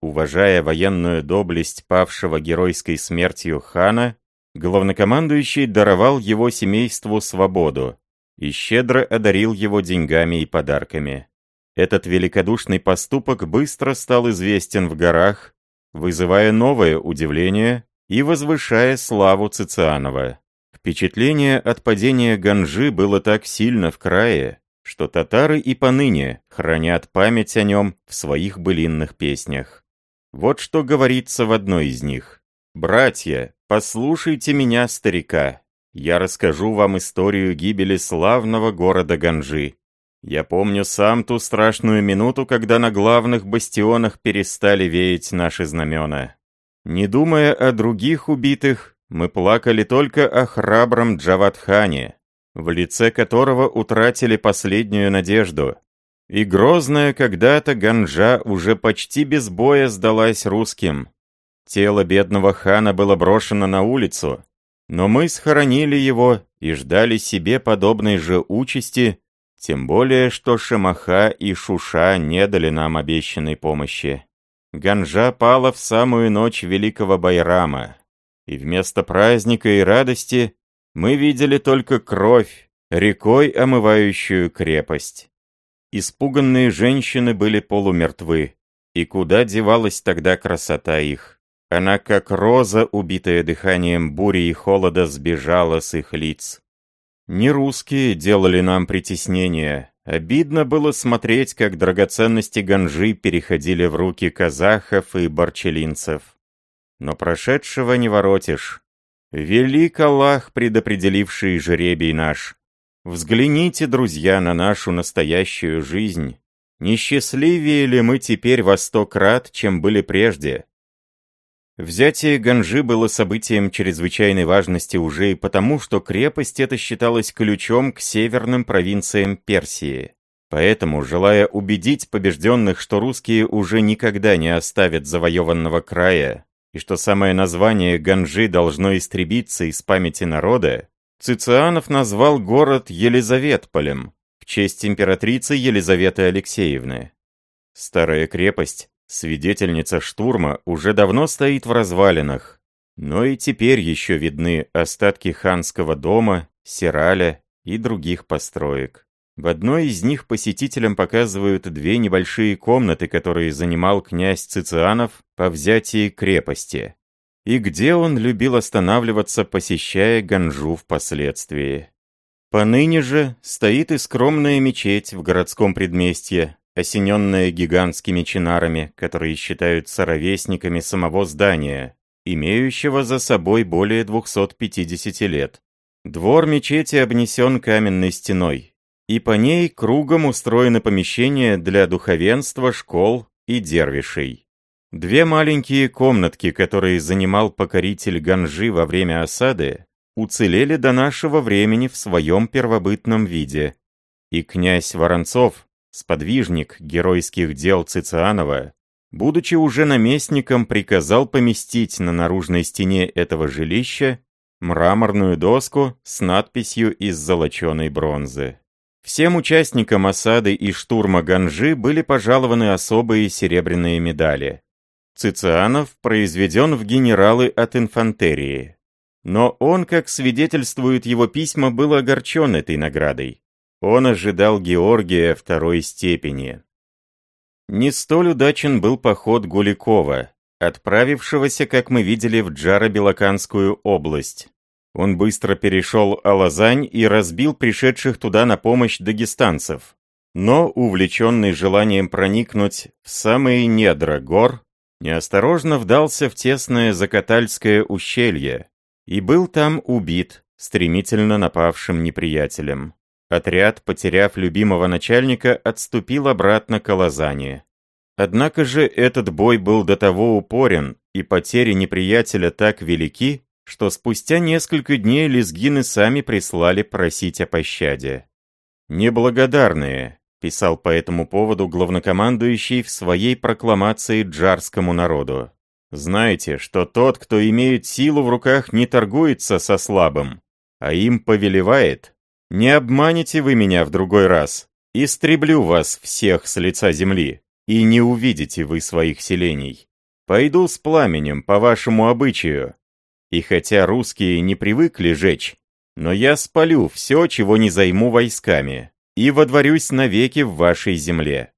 Уважая военную доблесть павшего геройской смертью хана, главнокомандующий даровал его семейству свободу и щедро одарил его деньгами и подарками. Этот великодушный поступок быстро стал известен в горах, вызывая новое удивление и возвышая славу Цицианова. Впечатление от падения Ганжи было так сильно в крае, что татары и поныне хранят память о нем в своих былинных песнях. Вот что говорится в одной из них. «Братья, послушайте меня, старика. Я расскажу вам историю гибели славного города Ганжи. Я помню сам ту страшную минуту, когда на главных бастионах перестали веять наши знамена. Не думая о других убитых, мы плакали только о храбром Джаватхане, в лице которого утратили последнюю надежду. И грозная когда-то Ганжа уже почти без боя сдалась русским. Тело бедного хана было брошено на улицу, но мы схоронили его и ждали себе подобной же участи, тем более, что Шамаха и Шуша не дали нам обещанной помощи. Ганжа пала в самую ночь Великого Байрама, и вместо праздника и радости мы видели только кровь, рекой омывающую крепость. Испуганные женщины были полумертвы, и куда девалась тогда красота их? Она, как роза, убитая дыханием бури и холода, сбежала с их лиц. Не русские делали нам притеснение. Обидно было смотреть, как драгоценности ганжи переходили в руки казахов и барчелинцев. Но прошедшего не воротишь. Велик Аллах, предопределивший жребий наш. Взгляните, друзья, на нашу настоящую жизнь. Несчастливее ли мы теперь во сто крат, чем были прежде? Взятие Ганжи было событием чрезвычайной важности уже и потому, что крепость эта считалась ключом к северным провинциям Персии. Поэтому, желая убедить побежденных, что русские уже никогда не оставят завоеванного края, и что самое название Ганжи должно истребиться из памяти народа, Цицианов назвал город Елизаветполем в честь императрицы Елизаветы Алексеевны. Старая крепость, свидетельница штурма, уже давно стоит в развалинах, но и теперь еще видны остатки ханского дома, сираля и других построек. В одной из них посетителям показывают две небольшие комнаты, которые занимал князь Цицианов по взятии крепости, и где он любил останавливаться, посещая Ганжу впоследствии. Поныне же стоит и скромная мечеть в городском предместье, осененная гигантскими чинарами, которые считаются ровесниками самого здания, имеющего за собой более 250 лет. Двор мечети обнесен каменной стеной, и по ней кругом устроены помещения для духовенства, школ и дервишей. Две маленькие комнатки, которые занимал покоритель Ганжи во время осады, уцелели до нашего времени в своем первобытном виде. И князь Воронцов, сподвижник геройских дел Цицианова, будучи уже наместником, приказал поместить на наружной стене этого жилища мраморную доску с надписью из золоченой бронзы. Всем участникам осады и штурма Ганжи были пожалованы особые серебряные медали. Цицианов произведен в генералы от инфантерии. Но он, как свидетельствуют его письма, был огорчен этой наградой. Он ожидал Георгия второй степени. Не столь удачен был поход Гуликова, отправившегося, как мы видели, в Джаро-Белоканскую область. Он быстро перешел Алазань и разбил пришедших туда на помощь дагестанцев. Но, увлеченный желанием проникнуть в самые недра гор, неосторожно вдался в тесное Закатальское ущелье и был там убит стремительно напавшим неприятелем. Отряд, потеряв любимого начальника, отступил обратно к Алазане. Однако же этот бой был до того упорен, и потери неприятеля так велики, что спустя несколько дней лезгины сами прислали просить о пощаде. «Неблагодарные», — писал по этому поводу главнокомандующий в своей прокламации джарскому народу. «Знайте, что тот, кто имеет силу в руках, не торгуется со слабым, а им повелевает. Не обманете вы меня в другой раз. Истреблю вас всех с лица земли, и не увидите вы своих селений. Пойду с пламенем по вашему обычаю, И хотя русские не привыкли жечь, но я спалю все, чего не займу войсками, и водворюсь навеки в вашей земле.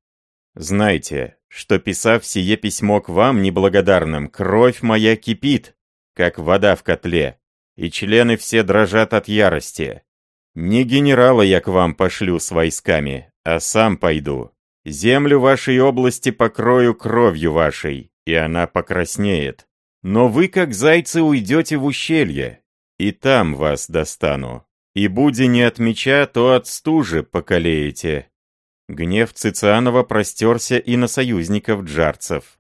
Знайте, что, писав сие письмо к вам неблагодарным, кровь моя кипит, как вода в котле, и члены все дрожат от ярости. Не генерала я к вам пошлю с войсками, а сам пойду. Землю вашей области покрою кровью вашей, и она покраснеет. Но вы, как зайцы, уйдете в ущелье, и там вас достану. И буди не от меча, то от стужи покалеете. Гнев Цицианова простерся и на союзников джарцев.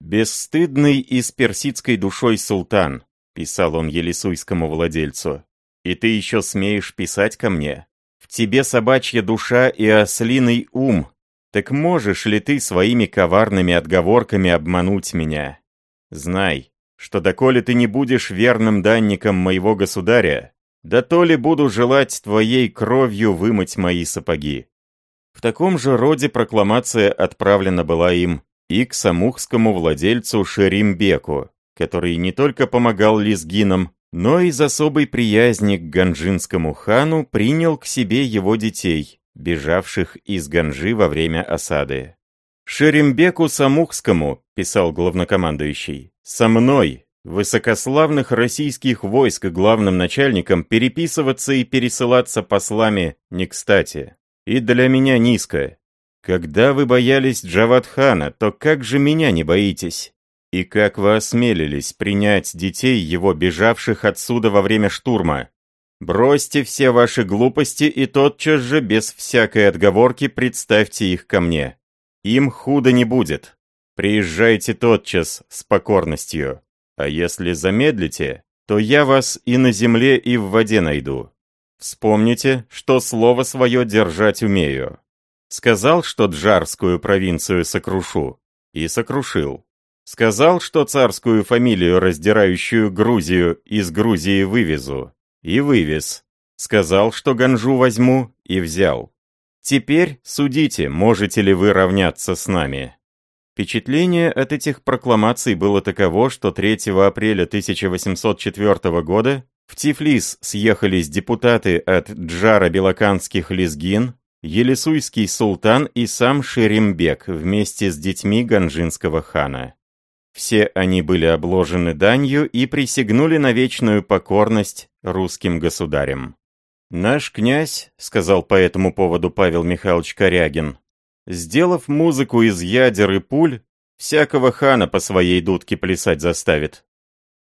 «Бесстыдный и с персидской душой султан», — писал он елисуйскому владельцу, — «и ты еще смеешь писать ко мне? В тебе собачья душа и ослиный ум. Так можешь ли ты своими коварными отговорками обмануть меня? Знай, что доколе ты не будешь верным данником моего государя, да то ли буду желать твоей кровью вымыть мои сапоги. В таком же роде прокламация отправлена была им и к самухскому владельцу Шеримбеку, который не только помогал лезгинам, но из особой приязни к ганжинскому хану принял к себе его детей, бежавших из Ганжи во время осады. «Шерембеку Самухскому», — писал главнокомандующий, — «со мной, высокославных российских войск главным начальником, переписываться и пересылаться послами не кстати и для меня низко. Когда вы боялись Джавадхана, то как же меня не боитесь? И как вы осмелились принять детей его, бежавших отсюда во время штурма? Бросьте все ваши глупости и тотчас же, без всякой отговорки, представьте их ко мне. Им худо не будет. Приезжайте тотчас с покорностью. А если замедлите, то я вас и на земле, и в воде найду. Вспомните, что слово свое держать умею. Сказал, что Джарскую провинцию сокрушу, и сокрушил. Сказал, что царскую фамилию, раздирающую Грузию, из Грузии вывезу, и вывез. Сказал, что Ганжу возьму, и взял. Теперь судите, можете ли вы равняться с нами. Впечатление от этих прокламаций было таково, что 3 апреля 1804 года в Тифлис съехались депутаты от Джара Белоканских Лезгин, Елисуйский султан и сам Шерембек вместе с детьми ганжинского хана. Все они были обложены данью и присягнули на вечную покорность русским государям. «Наш князь», — сказал по этому поводу Павел Михайлович Корягин, «сделав музыку из ядер и пуль, всякого хана по своей дудке плясать заставит.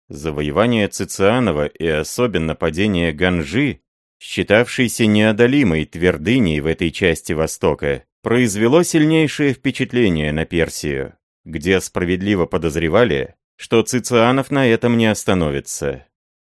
Завоевание Цицианова и особенно падение Ганжи, считавшейся неодолимой твердыней в этой части Востока, произвело сильнейшее впечатление на Персию, где справедливо подозревали, что Цицианов на этом не остановится.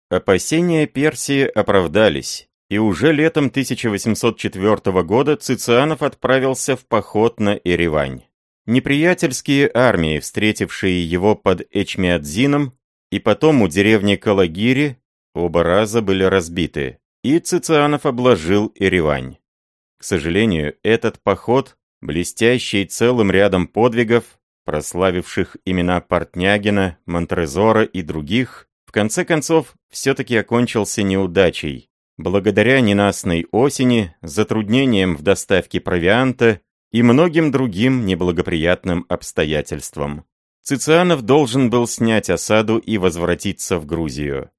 Опасения Персии оправдались, и уже летом 1804 года Цицианов отправился в поход на Еревань. Неприятельские армии, встретившие его под Эчмиадзином, и потом у деревни Калагири оба раза были разбиты, и Цицианов обложил Еревань. К сожалению, этот поход, блестящий целым рядом подвигов, прославивших имена Портнягина, Монтрезора и других, в конце концов все-таки окончился неудачей, благодаря ненастной осени, затруднениям в доставке провианта и многим другим неблагоприятным обстоятельствам. Цицианов должен был снять осаду и возвратиться в Грузию.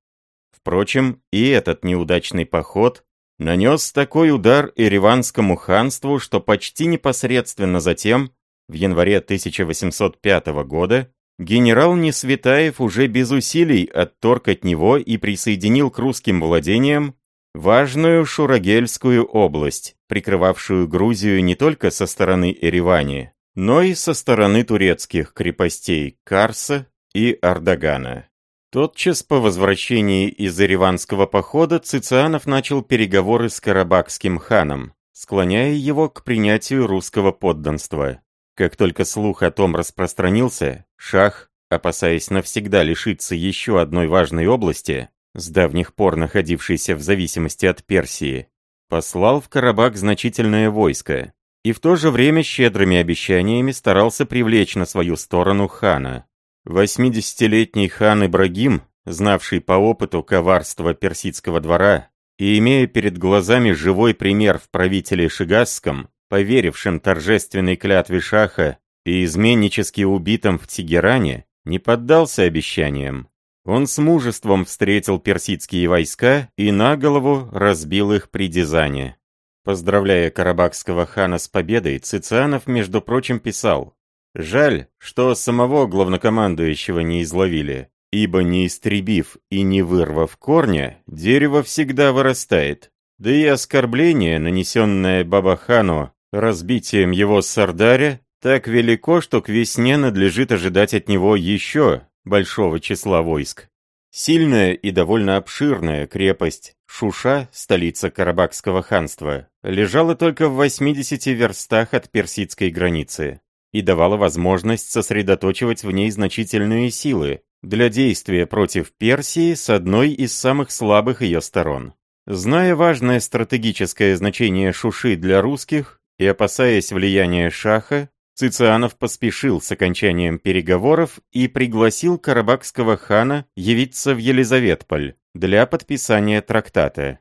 Впрочем, и этот неудачный поход нанес такой удар Ереванскому ханству, что почти непосредственно затем, в январе 1805 года, генерал Несветаев уже без усилий отторг от него и присоединил к русским владениям важную Шурагельскую область, прикрывавшую Грузию не только со стороны Еревани, но и со стороны турецких крепостей Карса и Ардагана. Тотчас по возвращении из Ереванского похода Цицианов начал переговоры с Карабахским ханом, склоняя его к принятию русского подданства. Как только слух о том распространился, шах, опасаясь навсегда лишиться еще одной важной области, с давних пор находившейся в зависимости от Персии, послал в Карабах значительное войско, и в то же время щедрыми обещаниями старался привлечь на свою сторону хана. 80-летний хан Ибрагим, знавший по опыту коварство персидского двора и имея перед глазами живой пример в правителе Шигасском, поверившем торжественной клятве Шаха и изменнически убитым в Тегеране, не поддался обещаниям. Он с мужеством встретил персидские войска и на голову разбил их при Дизане. Поздравляя карабахского хана с победой, Цицианов, между прочим, писал «Жаль, что самого главнокомандующего не изловили, ибо не истребив и не вырвав корня, дерево всегда вырастает, да и оскорбление, нанесенное Бабахану разбитием его сардаря, так велико, что к весне надлежит ожидать от него еще большого числа войск. Сильная и довольно обширная крепость Шуша, столица Карабахского ханства, лежала только в 80 верстах от персидской границы и давала возможность сосредоточивать в ней значительные силы для действия против Персии с одной из самых слабых ее сторон. Зная важное стратегическое значение Шуши для русских и опасаясь влияния Шаха, Цицианов поспешил с окончанием переговоров и пригласил карабахского хана явиться в Елизаветполь для подписания трактата.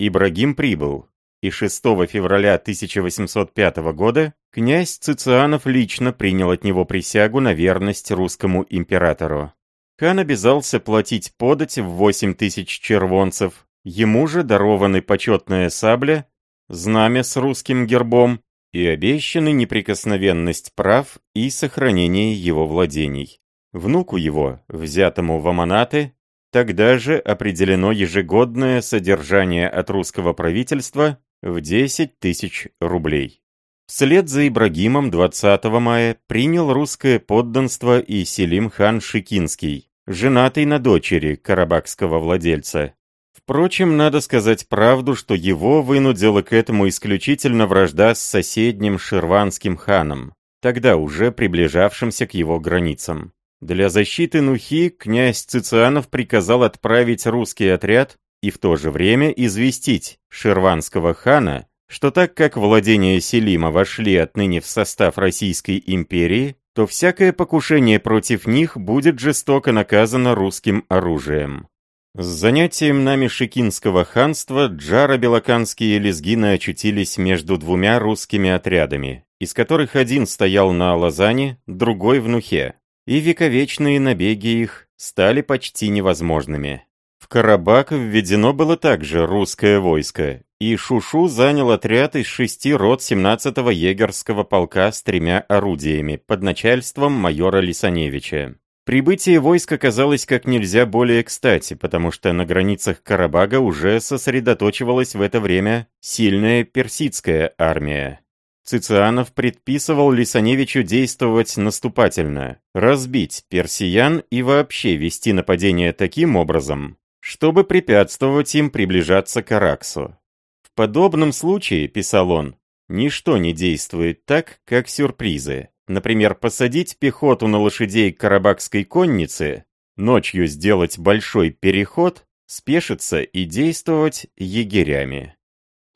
Ибрагим прибыл, и 6 февраля 1805 года князь Цицианов лично принял от него присягу на верность русскому императору. Хан обязался платить подать в 8 тысяч червонцев, ему же дарованы почетная сабля, знамя с русским гербом и обещаны неприкосновенность прав и сохранение его владений. Внуку его, взятому в аманаты, тогда же определено ежегодное содержание от русского правительства в 10 тысяч рублей. Вслед за Ибрагимом 20 мая принял русское подданство и Селим хан Шикинский, женатый на дочери карабахского владельца. Впрочем, надо сказать правду, что его вынудила к этому исключительно вражда с соседним ширванским ханом, тогда уже приближавшимся к его границам. Для защиты Нухи князь Цицианов приказал отправить русский отряд и в то же время известить ширванского хана, что так как владения Селима вошли отныне в состав Российской империи, то всякое покушение против них будет жестоко наказано русским оружием. С занятием нами Шикинского ханства джаро-белоканские лезгины очутились между двумя русскими отрядами, из которых один стоял на Алазане, другой в Нухе, и вековечные набеги их стали почти невозможными. В Карабак введено было также русское войско, и Шушу занял отряд из шести рот 17-го егерского полка с тремя орудиями под начальством майора Лисаневича. Прибытие войск оказалось как нельзя более кстати, потому что на границах Карабага уже сосредоточивалась в это время сильная персидская армия. Цицианов предписывал Лисаневичу действовать наступательно, разбить персиян и вообще вести нападение таким образом, чтобы препятствовать им приближаться к Араксу. В подобном случае, писал он, ничто не действует так, как сюрпризы. Например, посадить пехоту на лошадей карабахской конницы, ночью сделать большой переход, спешиться и действовать егерями.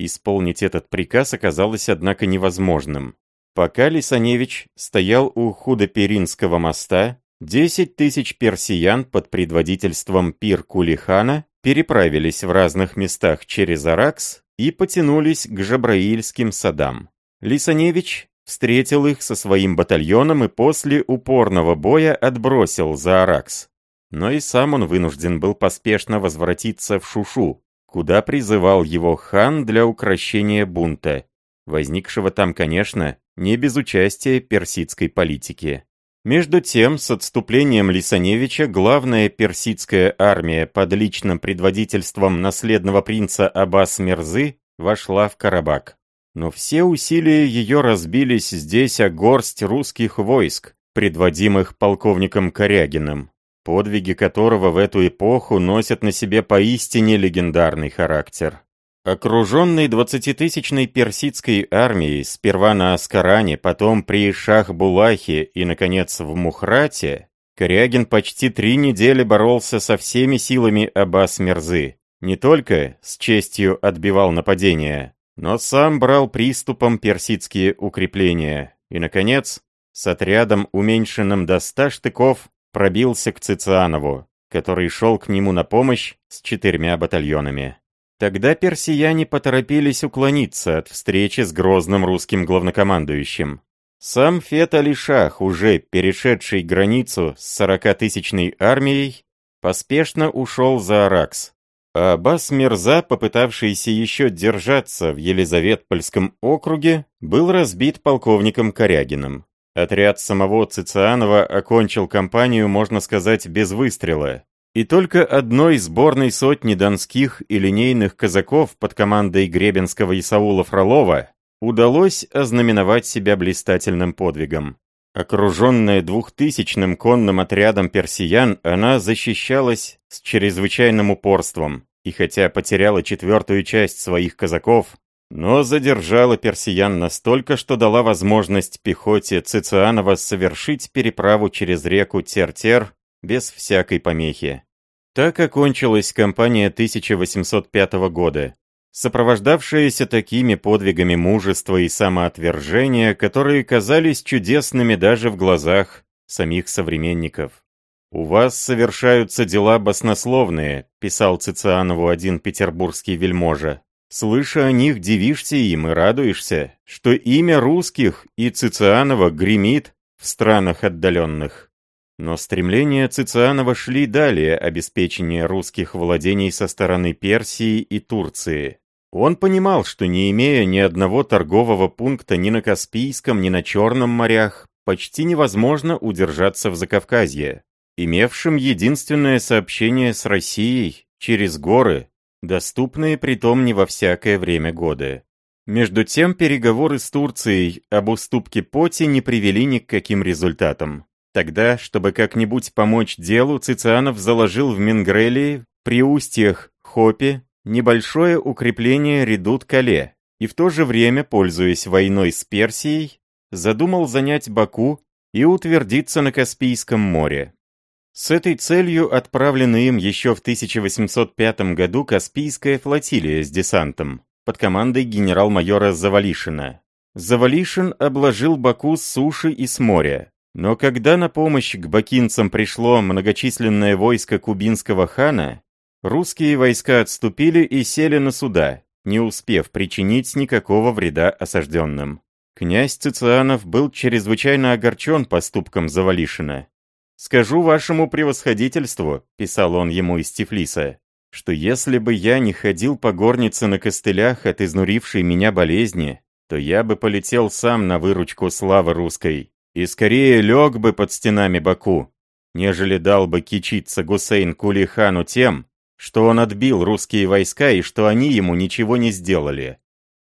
Исполнить этот приказ оказалось, однако, невозможным. Пока Лисаневич стоял у Худоперинского моста, 10 тысяч персиян под предводительством Пир Кулихана переправились в разных местах через Аракс и потянулись к Жабраильским садам. Лисаневич встретил их со своим батальоном и после упорного боя отбросил за Аракс. Но и сам он вынужден был поспешно возвратиться в Шушу, куда призывал его хан для укрощения бунта, возникшего там, конечно, не без участия персидской политики. Между тем, с отступлением Лисаневича, главная персидская армия под личным предводительством наследного принца Аббас Мерзы вошла в Карабак. Но все усилия ее разбились здесь о горсть русских войск, предводимых полковником Корягиным, подвиги которого в эту эпоху носят на себе поистине легендарный характер. Окруженный двадцатитысячной персидской армией сперва на Аскаране, потом при Шах-Булахе и, наконец, в Мухрате, Корягин почти три недели боролся со всеми силами Аббас-Мерзы. Не только с честью отбивал нападения, но сам брал приступом персидские укрепления и, наконец, с отрядом, уменьшенным до ста штыков, пробился к Цицианову, который шел к нему на помощь с четырьмя батальонами. Тогда персияне поторопились уклониться от встречи с грозным русским главнокомандующим. Сам Фет Алишах, уже перешедший границу с 40-тысячной армией, поспешно ушел за Аракс. А Аббас Мирза, попытавшийся еще держаться в Елизаветпольском округе, был разбит полковником Корягиным. Отряд самого Цицианова окончил кампанию, можно сказать, без выстрела. И только одной сборной сотни донских и линейных казаков под командой Гребенского Исаула Фролова удалось ознаменовать себя блистательным подвигом. Окруженная двухтысячным конным отрядом персиян, она защищалась с чрезвычайным упорством, и хотя потеряла четвертую часть своих казаков, но задержала персиян настолько, что дала возможность пехоте Цицианова совершить переправу через реку Тертер без всякой помехи. Так окончилась кампания 1805 года, сопровождавшаяся такими подвигами мужества и самоотвержения, которые казались чудесными даже в глазах самих современников. «У вас совершаются дела баснословные», — писал Цицианову один петербургский вельможа. Слыша о них, дивишься им и радуешься, что имя русских и Цицианова гремит в странах отдаленных. Но стремления Цицианова шли далее обеспечения русских владений со стороны Персии и Турции. Он понимал, что не имея ни одного торгового пункта ни на Каспийском, ни на Черном морях, почти невозможно удержаться в Закавказье, имевшим единственное сообщение с Россией через горы, доступные притом не во всякое время года. Между тем, переговоры с Турцией об уступке поти не привели ни к каким результатам. Тогда, чтобы как-нибудь помочь делу, Цицианов заложил в Мингрелии, при устьях Хопе, небольшое укрепление Редут-Кале, и в то же время, пользуясь войной с Персией, задумал занять Баку и утвердиться на Каспийском море. С этой целью отправлена им еще в 1805 году Каспийская флотилия с десантом под командой генерал-майора Завалишина. Завалишин обложил Баку с суши и с моря. Но когда на помощь к бакинцам пришло многочисленное войско кубинского хана, русские войска отступили и сели на суда, не успев причинить никакого вреда осажденным. Князь Цицианов был чрезвычайно огорчен поступком Завалишина «Скажу вашему превосходительству», — писал он ему из Тифлиса, «что если бы я не ходил по горнице на костылях от изнурившей меня болезни, то я бы полетел сам на выручку славы русской и скорее лег бы под стенами Баку, нежели дал бы кичиться Гусейн Кулихану тем, что он отбил русские войска и что они ему ничего не сделали».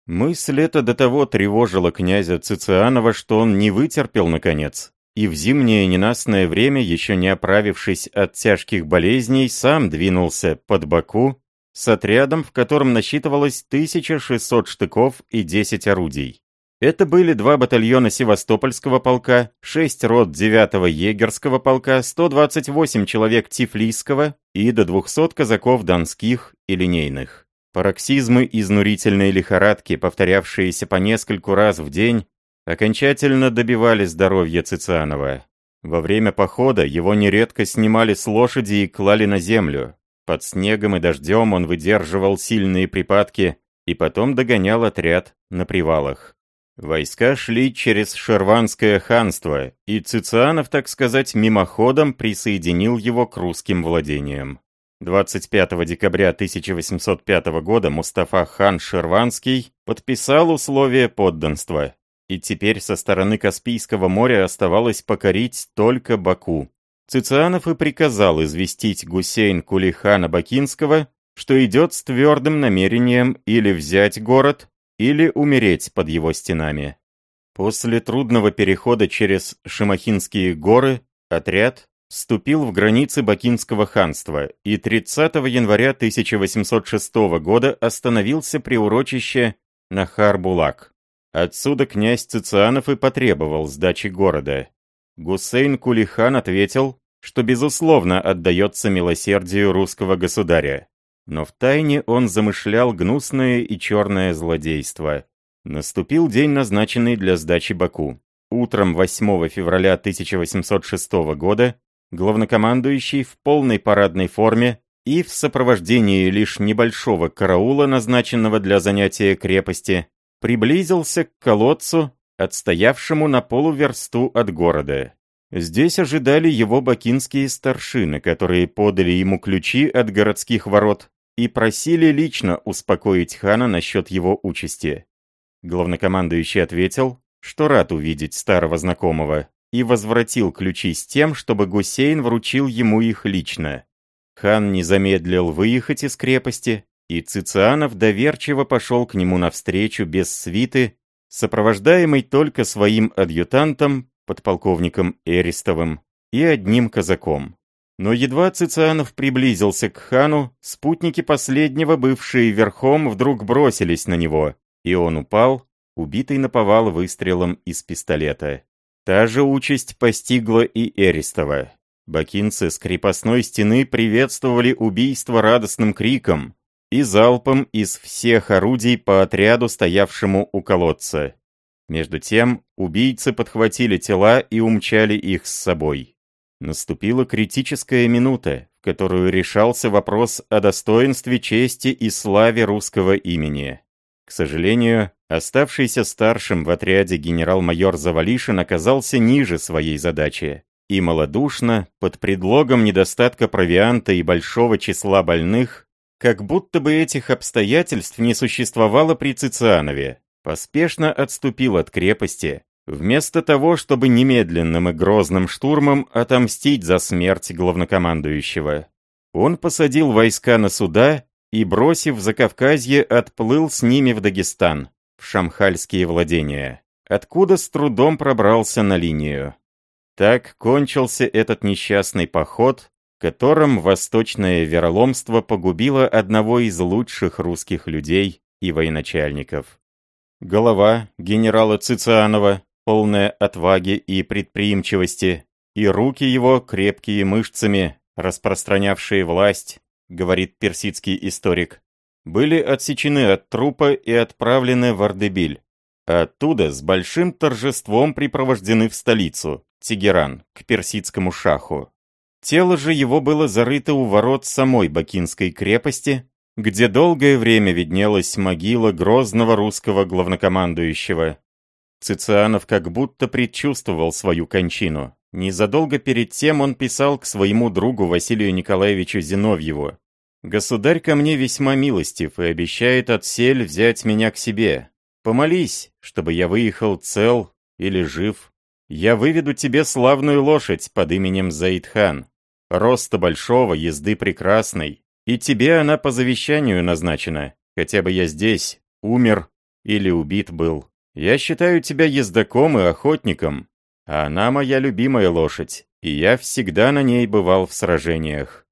Мысль эта до того тревожила князя Цицианова, что он не вытерпел, наконец, и в зимнее ненастное время, еще не оправившись от тяжких болезней, сам двинулся под Баку с отрядом, в котором насчитывалось 1600 штыков и 10 орудий. Это были два батальона Севастопольского полка, 6 рот 9-го егерского полка, 128 человек Тифлисского и до 200 казаков донских и линейных. Пароксизмы изнурительной лихорадки, повторявшиеся по нескольку раз в день, окончательно добивали здоровья Цицианова. Во время похода его нередко снимали с лошади и клали на землю. Под снегом и дождем он выдерживал сильные припадки и потом догонял отряд на привалах. Войска шли через Шерванское ханство, и Цицианов, так сказать, мимоходом присоединил его к русским владениям. 25 декабря 1805 года Мустафа хан Шерванский подписал условия подданства, и теперь со стороны Каспийского моря оставалось покорить только Баку. Цицианов и приказал известить Гусейн Кулихана Бакинского, что идет с твердым намерением или взять город, или умереть под его стенами. После трудного перехода через Шимахинские горы отряд вступил в границы Бакинского ханства и 30 января 1806 года остановился при урочище Нахар-Булак. Отсюда князь Цицианов и потребовал сдачи города. Гусейн Кулихан ответил, что безусловно отдается милосердию русского государя. Но втайне он замышлял гнусное и черное злодейство. Наступил день, назначенный для сдачи Баку. Утром 8 февраля 1806 года главнокомандующий в полной парадной форме и в сопровождении лишь небольшого караула, назначенного для занятия крепости, приблизился к колодцу, отстоявшему на полуверсту от города. Здесь ожидали его бакинские старшины, которые подали ему ключи от городских ворот и просили лично успокоить хана насчет его участи. Главнокомандующий ответил, что рад увидеть старого знакомого, и возвратил ключи с тем, чтобы Гусейн вручил ему их лично. Хан не замедлил выехать из крепости, и Цицианов доверчиво пошел к нему навстречу без свиты, сопровождаемый только своим адъютантом, подполковником Эристовым, и одним казаком. Но едва Цицианов приблизился к хану, спутники последнего, бывшие верхом, вдруг бросились на него, и он упал, убитый наповал выстрелом из пистолета. Та же участь постигла и Эристова. Бакинцы с крепостной стены приветствовали убийство радостным криком и залпом из всех орудий по отряду, стоявшему у колодца. Между тем, убийцы подхватили тела и умчали их с собой. Наступила критическая минута, в которую решался вопрос о достоинстве, чести и славе русского имени. К сожалению, оставшийся старшим в отряде генерал-майор Завалишин оказался ниже своей задачи и малодушно, под предлогом недостатка провианта и большого числа больных, как будто бы этих обстоятельств не существовало при Цицианове, поспешно отступил от крепости, вместо того, чтобы немедленным и грозным штурмом отомстить за смерть главнокомандующего. Он посадил войска на суда и, бросив Закавказье, отплыл с ними в Дагестан, в шамхальские владения, откуда с трудом пробрался на линию. Так кончился этот несчастный поход, которым восточное вероломство погубило одного из лучших русских людей и военачальников. Голова генерала Цицианова, полная отваги и предприимчивости, и руки его, крепкие мышцами, распространявшие власть, говорит персидский историк, были отсечены от трупа и отправлены в Ардебиль. Оттуда с большим торжеством припровождены в столицу, Тегеран, к персидскому шаху. Тело же его было зарыто у ворот самой Бакинской крепости, где долгое время виднелась могила грозного русского главнокомандующего. Цицианов как будто предчувствовал свою кончину. Незадолго перед тем он писал к своему другу Василию Николаевичу Зиновьеву. «Государь ко мне весьма милостив и обещает отсель взять меня к себе. Помолись, чтобы я выехал цел или жив. Я выведу тебе славную лошадь под именем Заидхан. Роста большого, езды прекрасной. И тебе она по завещанию назначена. Хотя бы я здесь, умер или убит был. Я считаю тебя ездаком и охотником. А она моя любимая лошадь, и я всегда на ней бывал в сражениях.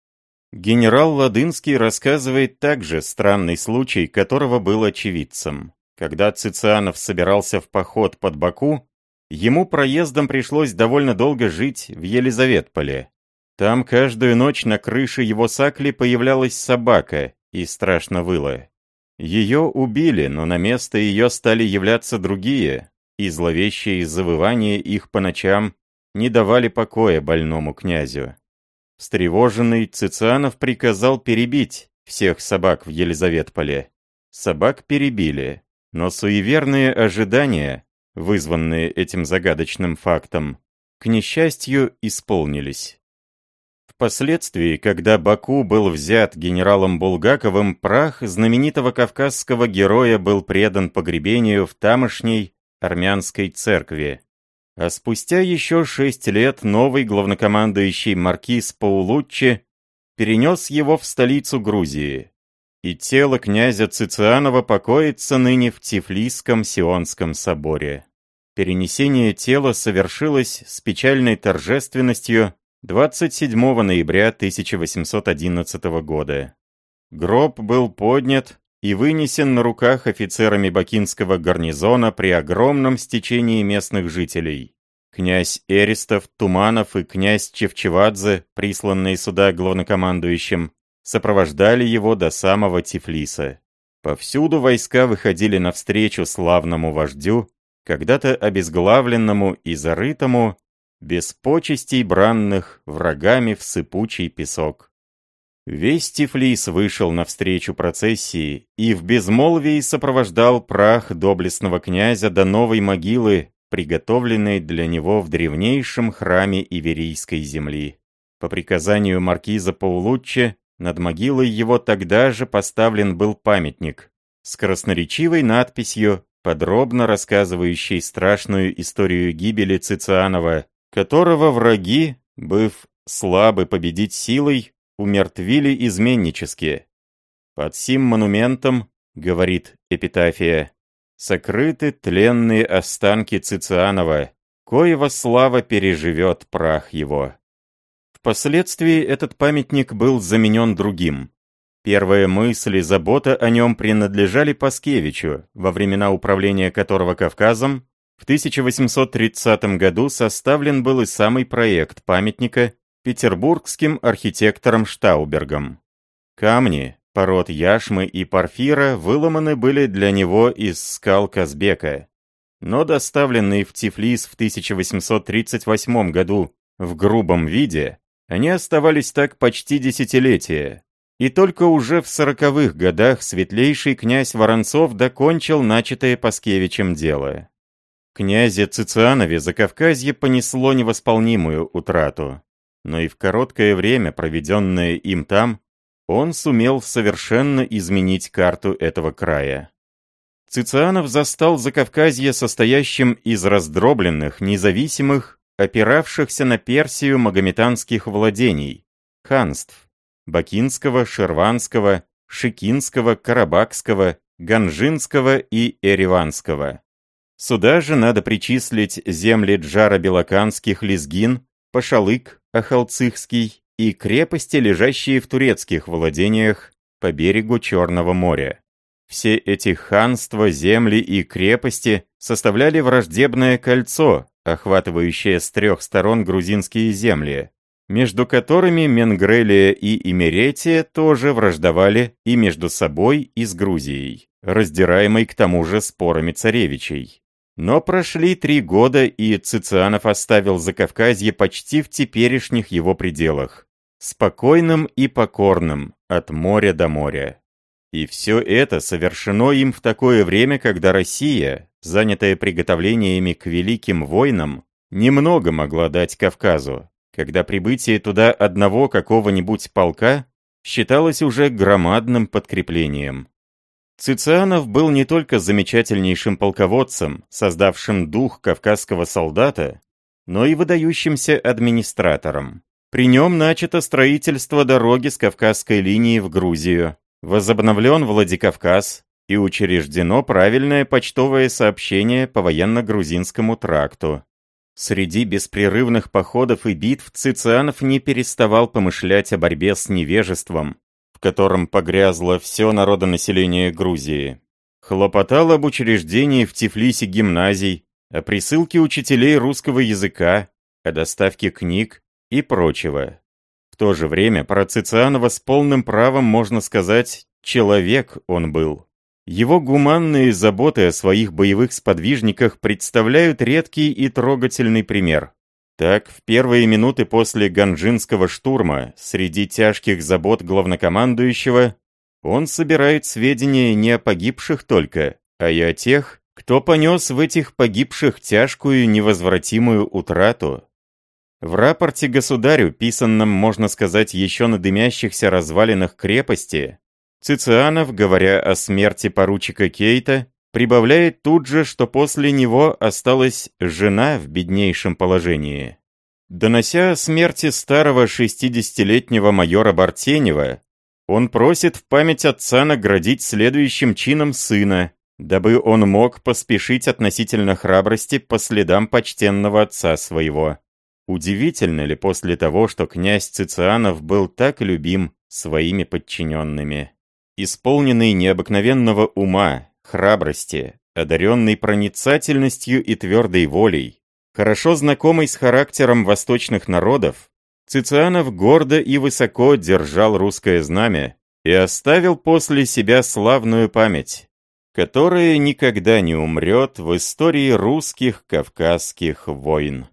Генерал Ладынский рассказывает также странный случай, которого был очевидцем. Когда Цицианов собирался в поход под Баку, Ему проездом пришлось довольно долго жить в Елизаветполе. Там каждую ночь на крыше его сакли появлялась собака и страшно выла. Ее убили, но на место ее стали являться другие, и зловещие завывания их по ночам не давали покоя больному князю. Встревоженный Цицианов приказал перебить всех собак в Елизаветполе. Собак перебили, но суеверные ожидания вызванные этим загадочным фактом, к несчастью, исполнились. Впоследствии, когда Баку был взят генералом Булгаковым, прах знаменитого кавказского героя был предан погребению в тамошней армянской церкви. А спустя еще шесть лет новый главнокомандующий маркиз Паулуччи перенес его в столицу Грузии. И тело князя Цицианова покоится ныне в Тифлисском Сионском соборе. Перенесение тела совершилось с печальной торжественностью 27 ноября 1811 года. Гроб был поднят и вынесен на руках офицерами бакинского гарнизона при огромном стечении местных жителей. Князь Эристов, Туманов и князь Чевчевадзе, присланные сюда главнокомандующим, сопровождали его до самого Тифлиса. Повсюду войска выходили навстречу славному вождю, когда-то обезглавленному и зарытому, без почестей бранных, врагами в сыпучий песок. Весь Тифлис вышел навстречу процессии и в безмолвии сопровождал прах доблестного князя до новой могилы, приготовленной для него в древнейшем храме Иверийской земли. По приказанию маркиза Паулуччи над могилой его тогда же поставлен был памятник с красноречивой надписью, подробно рассказывающей страшную историю гибели Цицианова, которого враги, быв слабы победить силой, умертвили изменнически. Под сим монументом, говорит эпитафия, сокрыты тленные останки Цицианова, коего слава переживет прах его. Впоследствии этот памятник был заменен другим. Первая мысль и забота о нем принадлежали Паскевичу, во времена управления которого Кавказом в 1830 году составлен был и самый проект памятника петербургским архитектором Штаубергом. Камни, пород яшмы и порфира выломаны были для него из скал Казбека, но доставленные в Тифлис в 1838 году в грубом виде, они оставались так почти десятилетия, и только уже в сороковых годах светлейший князь Воронцов докончил начатое Паскевичем дело. Князе Цицианове Закавказье понесло невосполнимую утрату, но и в короткое время, проведенное им там, он сумел совершенно изменить карту этого края. Цицианов застал Закавказье состоящим из раздробленных, независимых, опиравшихся на Персию магометанских владений, ханств, Бакинского, Шерванского, Шикинского, Карабакского, Ганжинского и Эреванского. Сюда же надо причислить земли Джара-Белоканских Лезгин, Пашалык, Ахалцихский и крепости, лежащие в турецких владениях по берегу Черного моря. Все эти ханства, земли и крепости составляли враждебное кольцо, охватывающее с трех сторон грузинские земли, между которыми Менгрелия и Имеретия тоже враждовали и между собой, и с Грузией, раздираемой к тому же спорами царевичей. Но прошли три года, и Цицианов оставил Закавказье почти в теперешних его пределах, спокойным и покорным, от моря до моря. И все это совершено им в такое время, когда Россия, занятая приготовлениями к великим войнам, немного могла дать Кавказу, когда прибытие туда одного какого-нибудь полка считалось уже громадным подкреплением. Цицианов был не только замечательнейшим полководцем, создавшим дух кавказского солдата, но и выдающимся администратором. При нем начато строительство дороги с Кавказской линии в Грузию, возобновлен Владикавказ и учреждено правильное почтовое сообщение по военно-грузинскому тракту. Среди беспрерывных походов и битв Цицианов не переставал помышлять о борьбе с невежеством, котором погрязло все народонаселение Грузии. Хлопотал об учреждении в Тифлисе гимназий, о присылке учителей русского языка, о доставке книг и прочего. В то же время про Цицианова с полным правом можно сказать «человек он был». Его гуманные заботы о своих боевых сподвижниках представляют редкий и трогательный пример. Так, в первые минуты после Ганжинского штурма, среди тяжких забот главнокомандующего, он собирает сведения не о погибших только, а и о тех, кто понес в этих погибших тяжкую невозвратимую утрату, в рапорте государю, писанном, можно сказать, еще на дымящихся развалинах крепости, Цицианов, говоря о смерти поручика Кейта, прибавляет тут же, что после него осталась жена в беднейшем положении. Донося о смерти старого 60-летнего майора Бартенева, он просит в память отца наградить следующим чином сына, дабы он мог поспешить относительно храбрости по следам почтенного отца своего. Удивительно ли после того, что князь Цицианов был так любим своими подчиненными? Исполненный необыкновенного ума, храбрости, одаренный проницательностью и твердой волей, хорошо знакомый с характером восточных народов, Цицианов гордо и высоко держал русское знамя и оставил после себя славную память, которая никогда не умрет в истории русских кавказских войн.